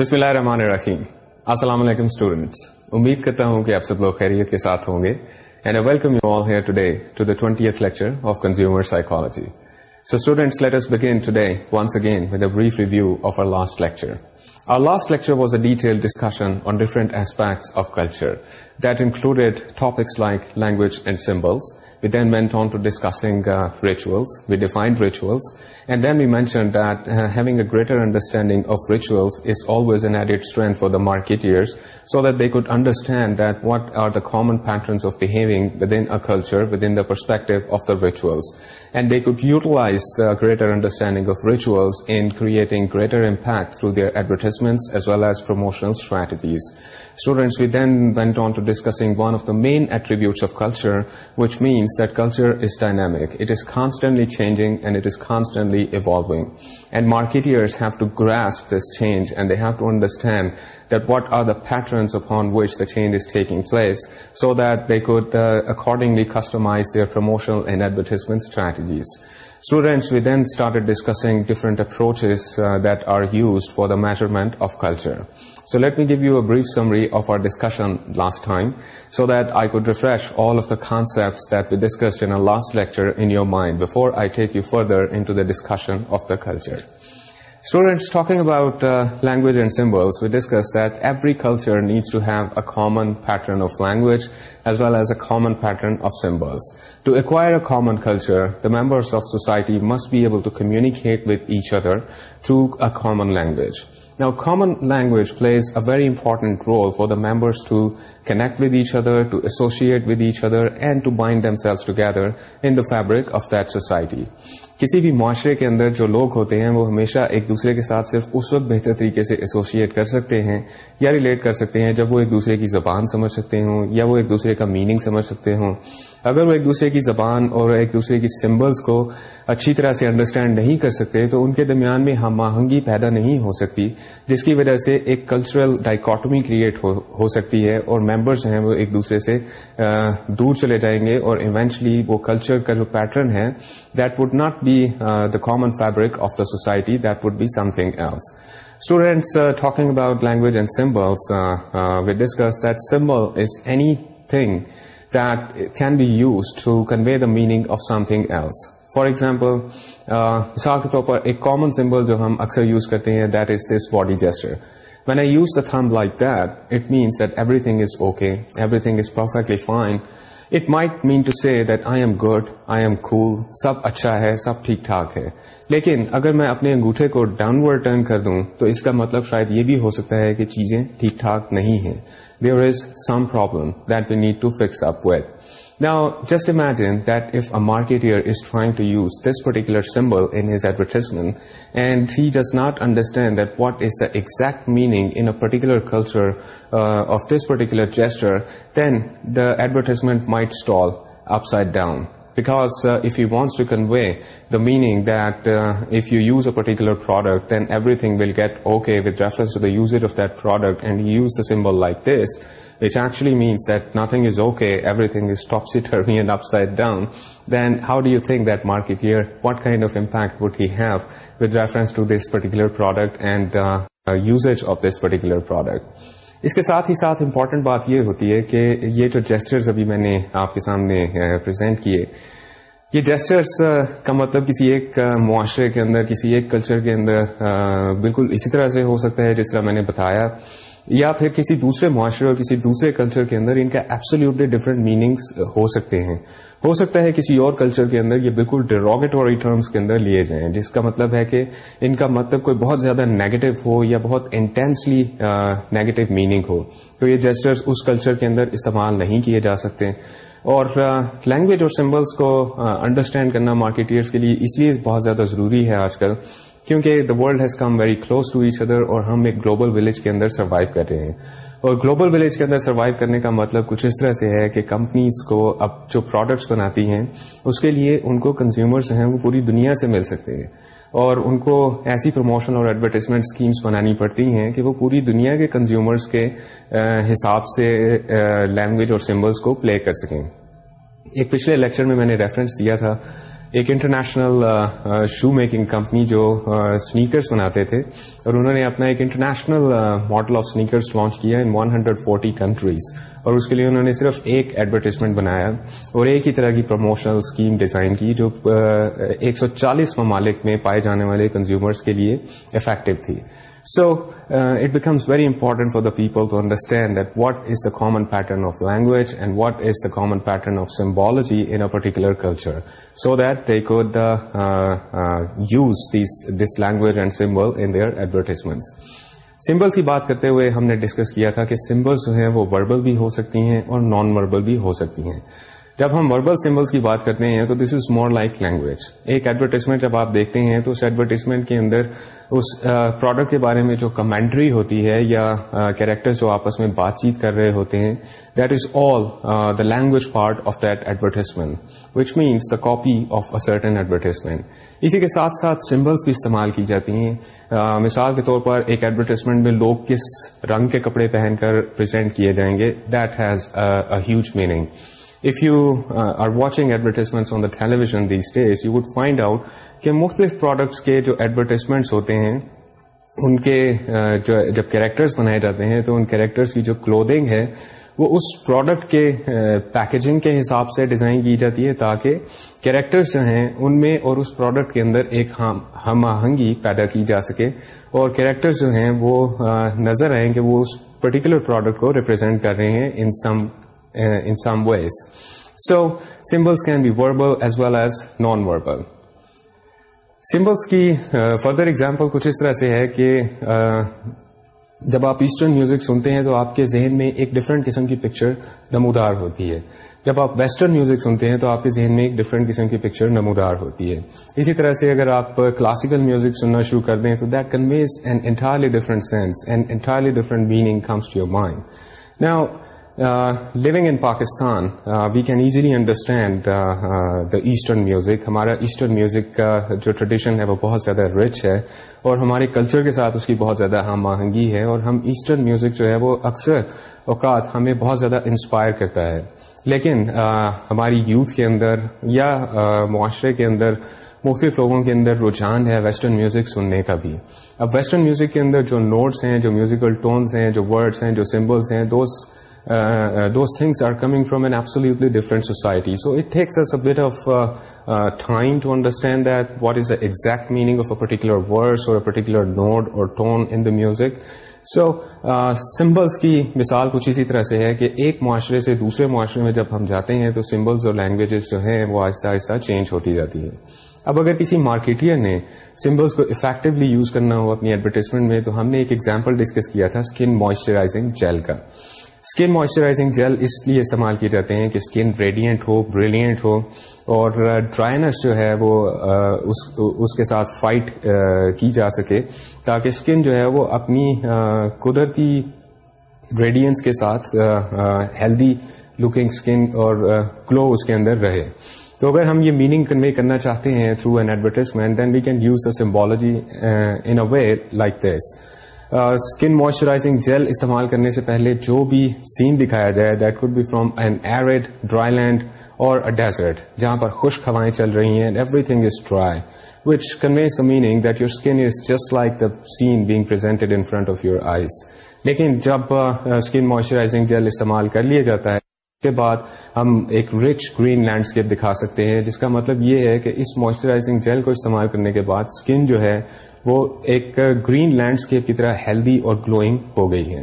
بسم اللہ الرحمن الرحیم السلام علیکم اسٹوڈینٹس امید کرتا ہوں کہ آپ سب لوگ خیریت کے ساتھ ہوں گے and I welcome you all here today to the twentieth lecture of consumer psychology so students let us begin today once again with a brief review of our last lecture Our last lecture was a detailed discussion on different aspects of culture that included topics like language and symbols, We then went on to discussing uh, rituals. We defined rituals, and then we mentioned that uh, having a greater understanding of rituals is always an added strength for the marketeers, so that they could understand that what are the common patterns of behaving within a culture, within the perspective of the rituals. And they could utilize the greater understanding of rituals in creating greater impact through their advertisements as well as promotional strategies. Students, we then went on to discussing one of the main attributes of culture, which means that culture is dynamic. It is constantly changing and it is constantly evolving. And marketeers have to grasp this change, and they have to understand that what are the patterns upon which the change is taking place, so that they could uh, accordingly customize their promotional and advertisement strategies. Students, we then started discussing different approaches uh, that are used for the measurement of culture. So let me give you a brief summary of our discussion last time so that I could refresh all of the concepts that we discussed in our last lecture in your mind before I take you further into the discussion of the culture. Students, talking about uh, language and symbols, we discussed that every culture needs to have a common pattern of language as well as a common pattern of symbols. To acquire a common culture, the members of society must be able to communicate with each other through a common language. Now, common language plays a very important role for the members to connect with each other, to associate with each other, and to bind themselves together in the fabric of that society. کسی بھی معاشرے کے اندر جو لوگ ہوتے ہیں وہ ہمیشہ ایک دوسرے کے ساتھ صرف اس وقت بہتر طریقے سے ایسوسیٹ کر سکتے ہیں یا ریلیٹ کر سکتے ہیں جب وہ ایک دوسرے کی زبان سمجھ سکتے ہوں یا وہ ایک دوسرے کا میننگ سمجھ سکتے ہوں اگر وہ ایک دوسرے کی زبان اور ایک دوسرے کی سمبلس کو اچھی طرح سے انڈرسٹینڈ نہیں کر سکتے تو ان کے درمیان میں ہم آہنگی پیدا نہیں ہو سکتی جس کی وجہ سے ایک کلچرل ڈائکاٹمی کریٹ ہو سکتی ہے اور میں ممبرس ہیں وہ ایک دوسرے سے دور چلے جائیں گے اور ایونچلی وہ کلچر کا جو پیٹرن ہے that would not be the common fabric of the society that would be something else students talking about language and symbols discuss that symbol is anything that can be use to convey the meaning of something else for example مثال کے طور پر ایک common symbol جو ہم اکثر use کرتے ہیں that is this body gesture mean I use the thumb like that it means that everything is okay everything is perfect E fine it my mean to see that I am good I am cool سب اچھا ہے سب ٹھیک ٹھاک ہے لیکن اگر میں اپنے انگوٹھے کو ڈاؤنورٹرن کر دوں تو اس کا مطلب شاید یہ بھی ہو سکتا ہے کہ چیزیں ٹھیک ٹھاک نہیں ہے there is some problem that we need to fix up wait Now, just imagine that if a marketeer is trying to use this particular symbol in his advertisement, and he does not understand that what is the exact meaning in a particular culture uh, of this particular gesture, then the advertisement might stall upside down. Because uh, if he wants to convey the meaning that uh, if you use a particular product, then everything will get okay with reference to the usage of that product, and he used the symbol like this, it actually means that nothing is okay every things down then how do you think that market of kind of impact have have reference reference to this particular product and usage of this particular product اس کے ساتھ ہی ساتھ important بات یہ ہوتی ہے کہ یہ جو جیسٹرز ابھی میں نے آپ کے سامنے پرزینٹ کیے یہ جیسٹرس کا مطلب کسی ایک معاشرے کے اندر کسی ایک کلچر کے اندر بالکل اسی طرح سے ہو سکتا ہے جس طرح میں نے بتایا یا پھر کسی دوسرے معاشرے اور کسی دوسرے کلچر کے اندر ان کا ایبسلیوٹلی ڈفرنٹ میننگس ہو سکتے ہیں ہو سکتا ہے کسی اور کلچر کے اندر یہ بالکل ڈیروگیٹوری ٹرمز کے اندر لیے جائیں جس کا مطلب ہے کہ ان کا مطلب کوئی بہت زیادہ نیگیٹو ہو یا بہت انٹینسلی نیگیٹو میننگ ہو تو یہ جیسٹرز اس کلچر کے اندر استعمال نہیں کیے جا سکتے اور لینگویج اور سمبلس کو انڈرسٹینڈ کرنا مارکیٹئرس کے لیے اس لیے بہت زیادہ ضروری ہے آج کل کیونکہ the world has come very close to each other اور ہم ایک گلوبل ولیج کے اندر سروائیو کر رہے ہیں اور گلوبل ولیج کے اندر سروائیو کرنے کا مطلب کچھ اس طرح سے ہے کہ کمپنیز کو اب جو پروڈکٹس بناتی ہیں اس کے لیے ان کو کنزیومرز ہیں وہ پوری دنیا سے مل سکتے ہیں اور ان کو ایسی پروموشن اور ایڈورٹیزمنٹ اسکیمس بنانی پڑتی ہیں کہ وہ پوری دنیا کے کنزیومرز کے حساب سے لینگویج اور سمبلس کو پلے کر سکیں ایک پچھلے لیکچر میں میں نے ریفرنس دیا تھا ایک انٹرنیشنل شو میکنگ کمپنی جو سنیکرز بناتے تھے اور انہوں نے اپنا ایک international model of sneakers launch کیا ان 140 کنٹریز اور اس کے لیے انہوں نے صرف ایک ایڈورٹیزمنٹ بنایا اور ایک ہی طرح کی پروموشنل اسکیم ڈیزائن کی جو 140 ممالک میں پائے جانے والے کنزیومرس کے لیے افیکٹو تھی so it becomes very important for the people to understand that what is the common pattern of language and what is common pattern of symbology in a particular culture so that they کو the use this language and symbol in their advertisement symbols کی بات کرتے ہوئے ہم نے discuss کیا تھا کہ سمبلس جو ہیں وہ وربل بھی ہو سکتی ہیں اور نان وربل بھی ہو سکتی ہیں جب ہم وربل سمبلس کی بات کرتے ہیں تو this is more like language ایک ایڈورٹیزمنٹ جب آپ دیکھتے ہیں تو اس ایڈورٹیزمنٹ کے اندر اس پروڈکٹ کے بارے میں جو کمینٹری ہوتی ہے یا کیریکٹر جو آپس میں بات چیت کر رہے ہوتے ہیں that is all the language part of that advertisement which means the copy of a certain advertisement اسی کے ساتھ ساتھ سمبلس بھی استعمال کی جاتی ہیں مثال کے طور پر ایک ایڈورٹیزمنٹ میں لوگ کس رنگ کے کپڑے پہن کر پرزینٹ کیے جائیں گے that has huge meaning if you are watching advertisements on the television days, you would find out کہ مختلف پروڈکٹس کے جو ایڈورٹیزمنٹس ہوتے ہیں ان کے جو جب کیریکٹرز بنائے جاتے ہیں تو ان کیریکٹرز کی جو کلودنگ ہے وہ اس پروڈکٹ کے پیکیجنگ کے حساب سے ڈیزائن کی جاتی ہے تاکہ کیریکٹرس جو ہیں ان میں اور اس پروڈکٹ کے اندر ایک ہم آہنگی پیدا کی جا سکے اور کریکٹر جو ہیں وہ نظر آئیں کہ وہ اس پرٹیکولر پروڈکٹ کو ریپرزینٹ کر رہے ہیں in some Uh, in some ways. So symbols can be verbal as well as non-verbal. Symbols کی فردر اگزامپل کچھ اس طرح سے ہے کہ جب آپ ایسٹرن میوزک سنتے ہیں تو آپ کے ذہن میں ایک ڈفرنٹ قسم کی پکچر نمودار ہوتی ہے جب آپ ویسٹرن میوزک سنتے ہیں تو آپ کے ذہن میں ایک ڈفرینٹ قسم کی پکچر نمودار ہوتی ہے اسی طرح سے اگر آپ کلاسیکل میوزک سننا شروع کر دیں تو that conveys an entirely different sense and entirely different meaning comes to your mind نا living in Pakistan we can easily understand the eastern music ہمارا ایسٹرن میوزک کا جو ٹریڈیشن ہے وہ بہت زیادہ رچ ہے اور ہمارے کلچر کے ساتھ اس کی بہت زیادہ ہم آہنگی ہے اور ہم ایسٹرن میوزک جو ہے وہ اکثر اوقات ہمیں بہت زیادہ انسپائر کرتا ہے لیکن ہماری یوتھ کے اندر یا معاشرے کے اندر مختلف لوگوں کے اندر رجحان ہے ویسٹرن میوزک سننے کا بھی اب ویسٹرن میوزک کے اندر جو نوٹس ہیں جو میوزیکل ٹونس ہیں جو ورڈس ہیں جو سمبلس ہیں دوست those different are coming it in us different society so uh, uh, of uh, uh, to to understand that what is exact meaning of a particular verse اور a particular note اور tone in the music so symbols کی مثال کچھ اسی طرح سے ہے کہ ایک معاشرے سے دوسرے معاشرے میں جب ہم جاتے ہیں تو سمبلس اور لینگویجز جو ہیں وہ آہستہ آہستہ چینج ہوتی جاتی ہے اب اگر کسی مارکیٹر نے سمبلس کو افیکٹولی یوز کرنا ہو اپنی ایڈورٹیزمنٹ میں تو ہم نے ایک ایگزامپل ڈسکس کیا تھا اسکن موئسچرائزنگ جیل کا اسکن موئسچرائزنگ جیل اس لیے استعمال کیے جاتے ہیں کہ اسکن ریڈینٹ ہو بریلینٹ ہو اور ڈرائنس جو ہے وہ اس کے ساتھ فائٹ کی جا سکے تاکہ اسکن جو ہے وہ اپنی قدرتی ریڈینس کے ساتھ ہیلدی لکنگ اسکن اور گلو اس کے اندر رہے تو اگر ہم یہ میننگ کنوے کرنا چاہتے ہیں through an advertisement then we can use the symbology in a way like this skin moisturizing gel استعمال کرنے سے پہلے جو بھی سین دکھایا جائے that could be from an arid dry land اور ڈیزرٹ جہاں پر خشک ہوائیں چل رہی ہیں everything is dry which conveys meaning that your skin is just like the scene being presented in front of your eyes لیکن جب اسکن موئسچرائزنگ جیل استعمال کر لیا جاتا ہے اس کے بعد ہم ایک رچ گرین لینڈسکیپ دکھا سکتے ہیں جس کا مطلب یہ ہے کہ اس موئسچرائزنگ جیل کو استعمال کرنے کے بعد اسکن جو ہے وہ ایک گرین لینڈسکیپ کی طرح ہیلدی اور گلوئنگ ہو گئی ہے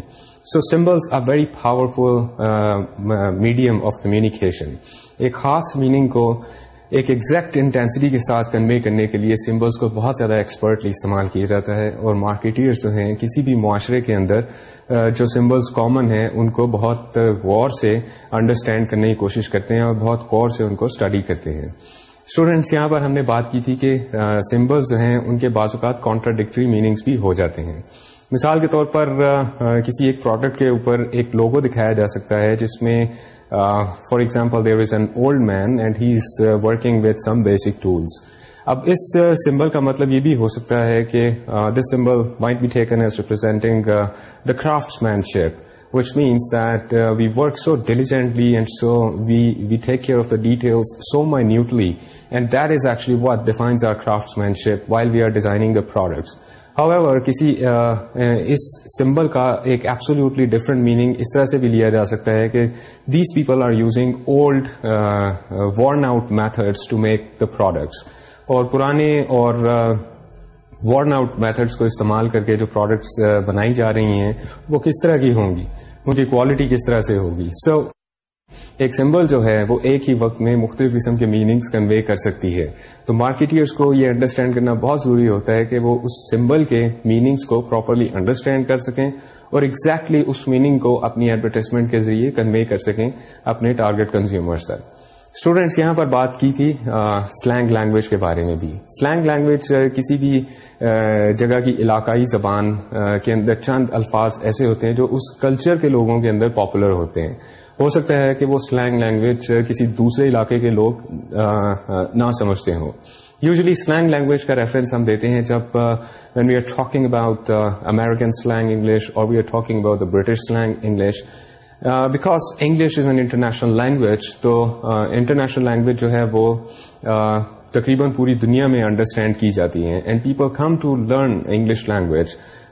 so symbols a very powerful medium of communication ایک خاص میننگ کو ایک ایگزیکٹ انٹینسٹی کے ساتھ کنوے کرنے کے لیے سمبلس کو بہت زیادہ ایکسپرٹلی استعمال کیا جاتا ہے اور مارکیٹرس جو ہیں کسی بھی معاشرے کے اندر uh, جو سمبلس کامن ہیں ان کو بہت غور سے انڈرسٹینڈ کرنے کی کوشش کرتے ہیں اور بہت غور سے ان کو اسٹڈی کرتے ہیں اسٹوڈینٹس یہاں پر ہم نے بات کی تھی کہ سمبل جو ہیں ان کے بعض اوقات کانٹراڈکٹری میننگس بھی ہو جاتے ہیں مثال کے طور پر کسی ایک پروڈکٹ کے اوپر ایک لوگو دکھایا جا سکتا ہے جس میں for example there is an old man and he is working with some basic tools اب اس سمبل کا مطلب یہ بھی ہو سکتا ہے کہ this symbol might be taken as representing the craftsmanship which means that we work so diligently and so we take care of the details so minutely and that is actually what defines our craftsmanship while we are designing the products however کسی اس symbol کا ایک absolutely different meaning اس طرح سے بھی لیا جا سکتا ہے کہ these people are using old worn out method to make the products اور پرانے اور وارن آؤٹ میتھڈس کو استعمال کر کے جو پروڈکٹس بنائی جا رہی ہیں وہ کس طرح کی ہوں گی ان کی کوالٹی کس طرح سے ہوگی سو so, ایک سمبل جو ہے وہ ایک ہی وقت میں مختلف قسم کے میننگس کنوے کر سکتی ہے تو مارکیٹرس کو یہ انڈرسٹینڈ کرنا بہت ضروری ہوتا ہے کہ وہ اس سمبل کے میننگس کو پراپرلی انڈرسٹینڈ کر سکیں اور ایگزیکٹلی exactly اس میننگ کو اپنی ایڈورٹائزمنٹ کے ذریعے کنوے کر سکیں اپنے ٹارگیٹ کنزیومرس تک اسٹوڈینٹس یہاں پر بات کی تھی سلینگ لینگویج کے بارے میں بھی سلینگ لینگویج کسی بھی جگہ کی علاقائی زبان کے اندر چند الفاظ ایسے ہوتے ہیں جو اس کلچر کے لوگوں کے اندر پاپولر ہوتے ہیں ہو سکتا ہے کہ وہ سلینگ لینگویج کسی دوسرے علاقے کے لوگ نہ سمجھتے ہوں یوزلی سلینگ لینگویج کا ریفرنس ہم دیتے ہیں جب when we are talking about American slang English اور we are talking about the British slang English because English is an international language تو انٹرنیشنل uh, لینگویج جو ہے وہ uh, تقریباً پوری دنیا میں انڈرسٹینڈ کی جاتی ہے and people come to learn English language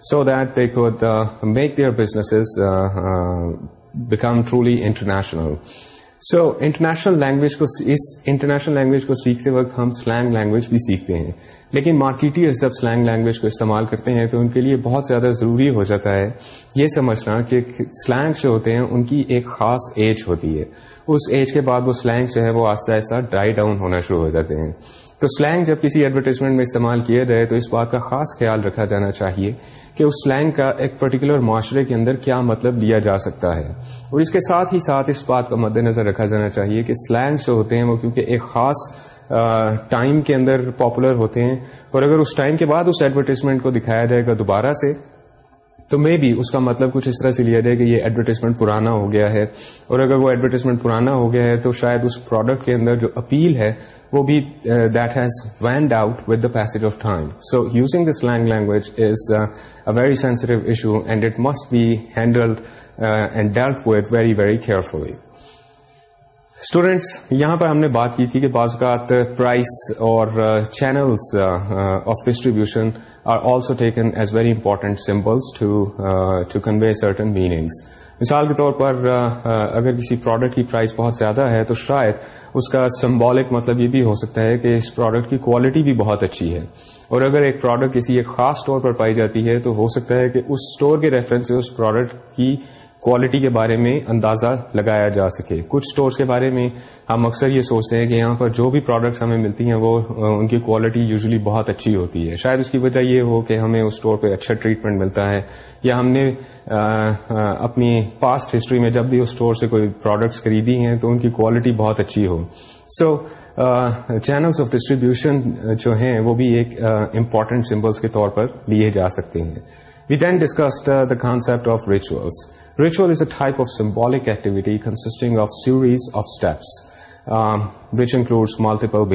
so that they کو make their business become truly international so international language کو اس انٹرنیشنل لینگویج کو سیکھتے وقت ہم سلینگ لینگویج بھی سیکھتے ہیں لیکن مارکیٹرز جب سلینگ لینگویج کو استعمال کرتے ہیں تو ان کے لیے بہت زیادہ ضروری ہو جاتا ہے یہ سمجھنا کہ سلینگس جو ہوتے ہیں ان کی ایک خاص ایج ہوتی ہے اس ایج کے بعد وہ سلینگس جو ہے وہ آہستہ آہستہ ڈرائی ڈاؤن ہونا شروع ہو جاتے ہیں تو سلینگ جب کسی ایڈورٹیزمنٹ میں استعمال کیا جائے تو اس بات کا خاص خیال رکھا جانا چاہیے کہ اس سلینگ کا ایک پرٹیکولر معاشرے کے اندر کیا مطلب لیا جا سکتا ہے اور اس کے ساتھ ہی ساتھ اس بات کا مد نظر رکھا جانا چاہیے کہ سلینگ جو ہوتے ہیں وہ کیونکہ ایک خاص ٹائم کے اندر پاپولر ہوتے ہیں اور اگر اس ٹائم کے بعد اس ایڈورٹیزمنٹ کو دکھایا جائے گا دوبارہ سے تو مے بی اس کا مطلب کچھ اس طرح سے لیا جائے کہ یہ ایڈورٹیزمنٹ پرانا ہو گیا ہے اور اگر وہ ایڈورٹیزمنٹ پرانا ہو گیا ہے تو شاید اس پروڈکٹ کے اندر جو اپیل ہے وہ بھی that has waned out with the pace of time so using this lang language is a very sensitive issue and it must be handled and dealt وو ویری ویری کیئرفلی اسٹوڈینٹس یہاں پر ہم نے بات کی تھی کہ بعض اوقات پرائز اور channels of distribution are also taken as very important symbols to convey certain meanings مثال کے طور پر uh, uh, اگر کسی پروڈکٹ کی پرائز بہت زیادہ ہے تو شاید اس کا سمبولک مطلب یہ بھی ہو سکتا ہے کہ اس پروڈکٹ کی کوالٹی بھی بہت اچھی ہے اور اگر ایک پروڈکٹ کسی ایک خاص طور پر پائی جاتی ہے تو ہو سکتا ہے کہ اس اسٹور کے ریفرنس سے اس پروڈکٹ کی کوالٹی کے بارے میں اندازہ لگایا جا سکے کچھ اسٹورس کے بارے میں ہم اکثر یہ سوچتے ہیں کہ یہاں پر جو بھی پروڈکٹس ہمیں ملتی ہیں وہ ان کی کوالٹی یوزلی بہت اچھی ہوتی ہے شاید اس کی وجہ یہ ہو کہ ہمیں اس اسٹور پہ اچھا ٹریٹمنٹ ملتا ہے یا ہم نے اپنی پاسٹ ہسٹری میں جب بھی اس اسٹور سے کوئی پروڈکٹس خریدی ہیں تو ان کی کوالٹی بہت اچھی ہو سو چینلس آف ڈسٹریبیوشن جو ہیں وہ بھی ایک امپارٹینٹ سمبلس کے طور پر لیے جا سکتے ہیں we then discuss the concept of rituals ritual is a type of symbolic activities of steps multiple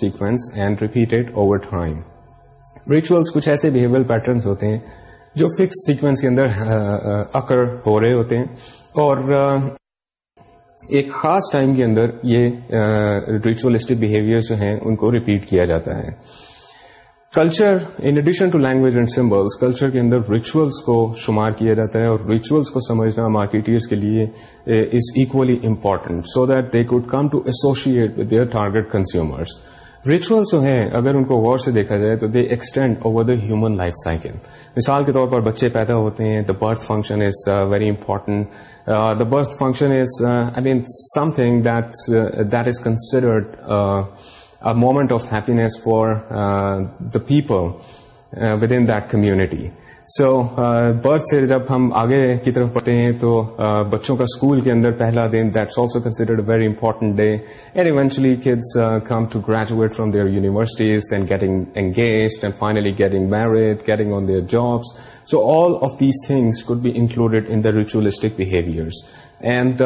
sequence and repeat over the rituals کچھ ایسے بہیویئر پیٹرنس ہوتے ہیں جو فکس سیکوینس کے اندر اکر uh, uh, ہو رہے ہوتے ہیں اور uh, ایک خاص ٹائم کے اندر یہ ریچولیسٹک بہیویئر جو ہیں ان کو ریپیٹ کیا جاتا ہے culture in addition to language and symbols culture کے اندر ریچولس کو شمار کیا جاتا ہے اور ریچولس کو سمجھنا مارکیٹرس کے لیے is equally important so that they could come to associate with their target consumers rituals جو ہیں اگر ان کو غور سے دیکھا جائے تو they extend over the human life cycle مثال کے طور پر بچے پیدا ہوتے ہیں the birth function is very important the birth function is I mean something that is considered a moment of happiness for the people with in دمٹی so birth سے جب ہم آگے کی طرف پڑھتے ہیں تو بچوں کا اسکول کے اندر پہلا دن that's also considered very important day and eventually kids come to graduate from their universities then getting engaged and finally getting married getting on their jobs so all of these things could be included in the ritualistic behaviours and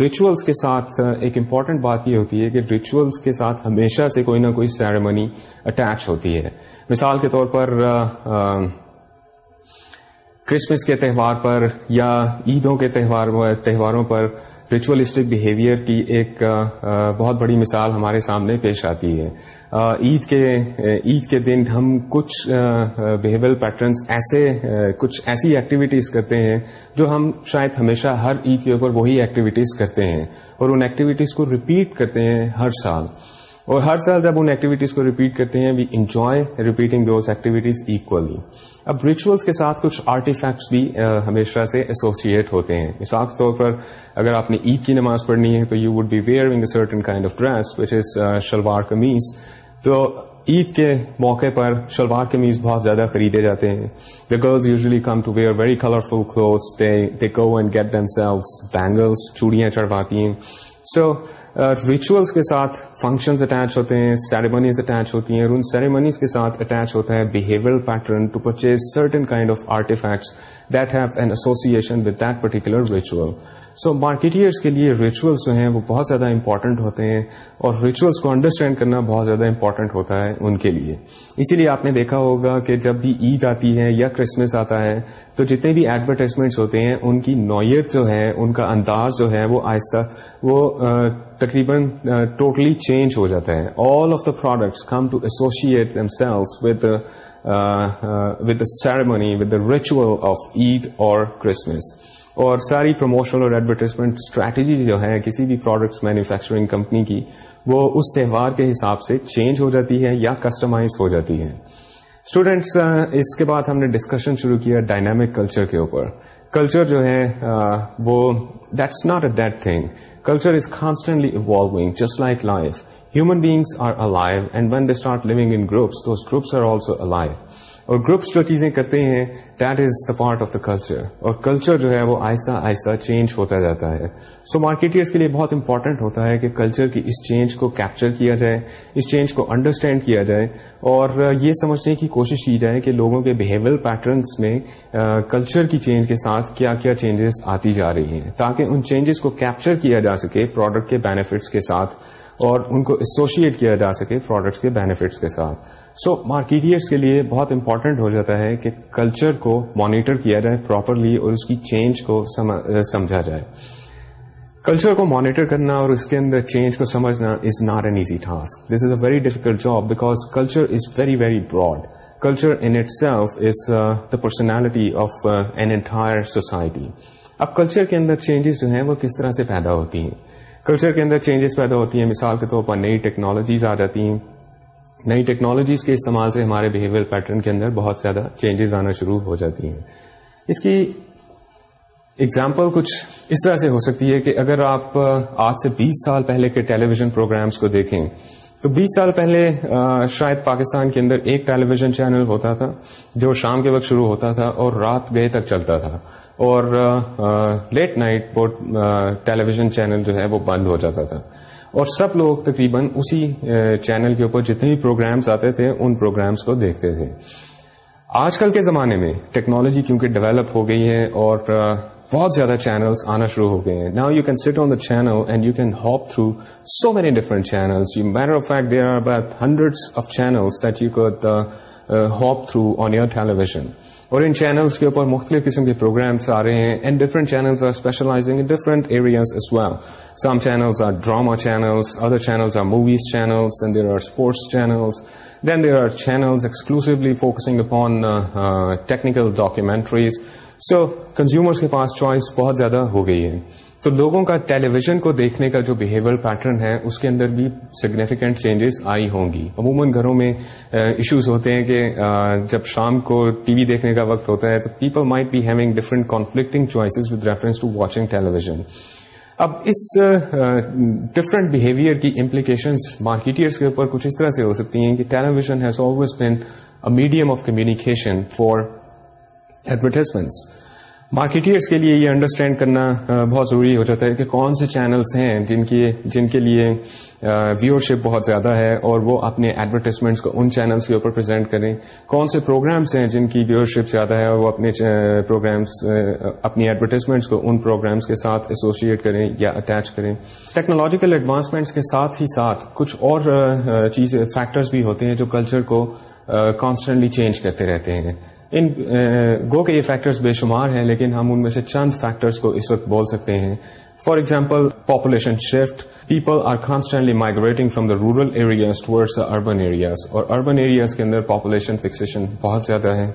rituals uh, کے ساتھ uh, ایک important بات یہ ہوتی ہے کہ rituals کے ساتھ ہمیشہ سے کوئی نہ کوئی سیرمنی اٹیچ ہوتی ہے مثال کے طور پر کرسمس uh, um, کے تہوار پر یا عیدوں کے تہوار تہواروں پر ریچولسٹک بہیویئر کی ایک بہت بڑی مثال ہمارے سامنے پیش آتی ہے عید کے عید کے دن ہم کچھ بہیویئر پیٹرنس ایسے کچھ ایسی ایکٹیویٹیز کرتے ہیں جو ہم شاید ہمیشہ ہر عید کے اوپر وہی ایکٹیویٹیز کرتے ہیں اور ان ایکٹیویٹیز کو ریپیٹ کرتے ہیں ہر سال اور ہر سال جب ان ایکٹیویٹیز کو ریپیٹ کرتے ہیں we enjoy repeating those activities equally اب ریچولس کے ساتھ کچھ آرٹیفیکٹس بھی ہمیشہ سے ایسوسیٹ ہوتے ہیں کے طور پر اگر آپ نے عید کی نماز پڑھنی ہے تو you would be wear kind of dress which is shalwar kameez تو عید کے موقع پر شلوار قمیض بہت زیادہ خریدے جاتے ہیں the girls usually come to wear very colourful they go and get themselves bangles چوڑیاں چڑھواتی ہیں سو ریچولس کے ساتھ فنکشنز اٹیچ ہوتے ہیں سیریمنیز اٹیچ ہوتی ہیں اور ان سیریمنیز کے ساتھ اٹیچ ہوتا ہے behaviour pattern to purchase certain kind of artefacts that have and association with that particular ritual so marketers کے لیے ریچولس جو ہیں وہ بہت زیادہ امپارٹینٹ ہوتے ہیں اور ریچولس کو انڈرسٹینڈ کرنا بہت زیادہ امپورٹنٹ ہوتا ہے ان کے لیے اسی لیے آپ نے دیکھا ہوگا کہ جب بھی عید آتی ہے یا کرسمس آتا ہے تو جتنے بھی ایڈورٹائزمنٹس ہوتے ہیں ان کی نوعیت جو ہے ان کا انداز جو ہے وہ آہستہ وہ تقریباً ٹوٹلی چینج ہو جاتا ہے all of the products come to associate themselves with with ceremony with the ritual of Eid اور کرسمس اور ساری پروموشنل اور ایڈورٹیزمنٹ اسٹریٹجی جو ہے کسی بھی پروڈکٹ مینوفیکچرنگ کمپنی کی وہ اس تہوار کے حساب سے چینج ہو جاتی ہے یا کسٹمائز ہو جاتی ہے اسٹوڈینٹس uh, اس کے بعد ہم نے ڈسکشن شروع کیا ڈائنامک کلچر کے اوپر کلچر جو ہے uh, وہ that's not a dead thing culture is constantly evolving just like life human beings are alive and when they start living in groups groups are also alive اور groups جو چیزیں کرتے ہیں that is the part of the culture اور culture جو ہے وہ آہستہ آہستہ چینج ہوتا جاتا ہے سو so, مارکیٹرس کے لیے بہت امپورٹنٹ ہوتا ہے کہ کلچر کی اس چینج کو کیپچر کیا جائے اس چینج کو انڈرسٹینڈ کیا جائے اور یہ سمجھنے کی کوشش کی جائے کہ لوگوں کے بہیویئر پیٹرنس میں کلچر کی چینج کے ساتھ کیا کیا چینجز آتی جا رہی ہیں تاکہ ان چینجز کو کیپچر کیا جا سکے پروڈکٹ کے بینیفٹس کے ساتھ اور ان کو ایسوشیٹ کیا جا سکے پروڈکٹس کے بینیفٹس کے ساتھ سو so, مارکیٹرس کے لیے بہت امپورٹنٹ ہو جاتا ہے کہ کلچر کو مانیٹر کیا جائے پراپرلی اور اس کی چینج کو سمجھا جائے کلچر کو مانیٹر کرنا اور اس کے اندر چینج کو سمجھنا is not an easy task this is a very difficult job because culture is very very broad culture in itself is the personality of an entire society اب کلچر کے اندر چینجز جو ہیں وہ کس طرح سے پیدا ہوتی ہیں کلچر کے اندر چینجز پیدا ہوتی ہیں مثال کے طور پر نئی ٹیکنالوجیز آ جاتی ہیں نئی ٹیکنالوجیز کے استعمال سے ہمارے بہیویئر پیٹرن کے اندر بہت زیادہ چینجز آنا شروع ہو جاتی ہیں اس کی ایگزامپل کچھ اس طرح سے ہو سکتی ہے کہ اگر آپ آج سے بیس سال پہلے کے ٹیلی ویژن پروگرامس کو دیکھیں تو بیس سال پہلے شاید پاکستان کے اندر ایک ٹیلی ویژن چینل ہوتا تھا جو شام کے وقت شروع ہوتا تھا اور رات گئے تک چلتا تھا اور لیٹ نائٹ وہ ٹیلی ویژن چینل جو ہے وہ بند ہو جاتا تھا اور سب لوگ تقریباً اسی چینل کے اوپر جتنے بھی پروگرامز آتے تھے ان پروگرامز کو دیکھتے تھے آج کل کے زمانے میں ٹیکنالوجی کیونکہ ڈیولپ ہو گئی ہے اور بہت زیادہ چینلس آنا شروع ہو گئے ہیں now you can sit on the channel and you can hop through so many different channels matter of fact there are about hundred of channels that you could hop through on your television اور ان channels کے اوپر مختلف قسم کے programmes آ رہے ہیں and different channels are specialising in different areas as well some channels are drama channels other channels are movies channels and there are sports channels then there are channels exclusively focusing upon technical documentaries so consumers کے پاس choice بہت زیادہ ہو گئی ہے تو لوگوں کا ٹیلی vision کو دیکھنے کا جو بہیویئر پیٹرن ہے اس کے اندر بھی سگنیفیکینٹ چینجز آئی ہوں گی عموماً گھروں میں ایشوز ہوتے ہیں کہ جب شام کو ٹی وی دیکھنے کا وقت ہوتا ہے تو people might be having different conflicting choices with reference to watching television اب اس ڈفرنٹ بہیویئر کی امپلیکیشنز مارکیٹئرس کے اوپر کچھ اس طرح سے ہو سکتی ہیں کہ television has always been medium of communication for advertisements marketers کے لیے یہ انڈرسٹینڈ کرنا بہت ضروری ہو جاتا ہے کہ کون سے چینلس ہیں جن کی جن کے لیے ویورشپ بہت زیادہ ہے اور وہ اپنے ایڈورٹائزمنٹس کو ان چینلس کے اوپر پرزینٹ کریں کون سے پروگرامس ہیں جن کی ویورشپ زیادہ ہے وہ اپنے پروگرامس اپنی ایڈورٹائزمنٹس کو ان پروگرامس کے ساتھ ایسوسیٹ کریں یا اٹیچ کریں ٹیکنالوجیکل ایڈوانسمنٹس کے ساتھ ہی ساتھ کچھ اور چیزیں فیکٹرس بھی ہوتے ہیں جو کلچر کو کانسٹنٹلی چینج کرتے رہتے ہیں ان گو کے یہ فیکٹرس بے شمار ہیں لیکن ہم ان میں سے چند فیکٹرز کو اس وقت بول سکتے ہیں for example population shift people are constantly migrating from the rural areas the urban areas اور اربن ایریاز کے اندر پاپولیشن فکسیشن بہت زیادہ ہے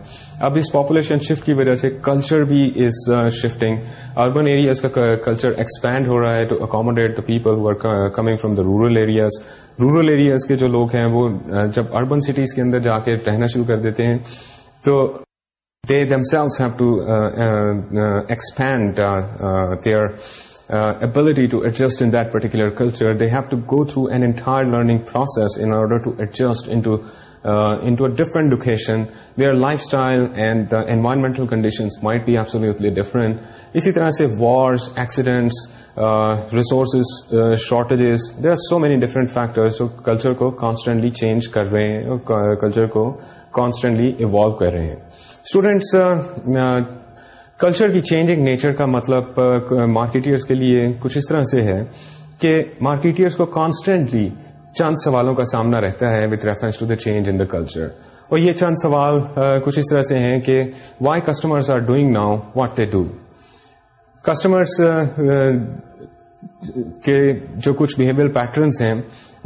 اب اس پاپولیشن شفٹ کی وجہ سے کلچر بھی از شفٹنگ اربن ایریاز کا کلچر ایکسپینڈ ہو رہا ہے to accommodate people are coming from the rural areas rural areas کے جو لوگ ہیں وہ جب اربن سٹیز کے اندر جا کے رہنا شروع کر دیتے ہیں تو they themselves have to expand their ability to adjust in that particular culture they have to go through an entire learning process in order to adjustment education their life style and the environmental conditions may possibly different اسی طرح سے wars accidents resources shortages they are so many different factors culture کو constantly change کر رہے ہیں culture کو constantly evolve کر رہے ہیں اسٹوڈینٹس کلچر uh, uh, کی چینجنگ نیچر کا مطلب مارکیٹرس uh, کے لیے کچھ اس طرح سے ہے کہ مارکیٹرس کو کانسٹینٹلی چند سوالوں کا سامنا رہتا ہے with reference to the change in the culture اور یہ چند سوال کچھ اس طرح سے ہیں کہ why customers are doing now what they do customers کے جو کچھ بہیویئر پیٹرنس ہیں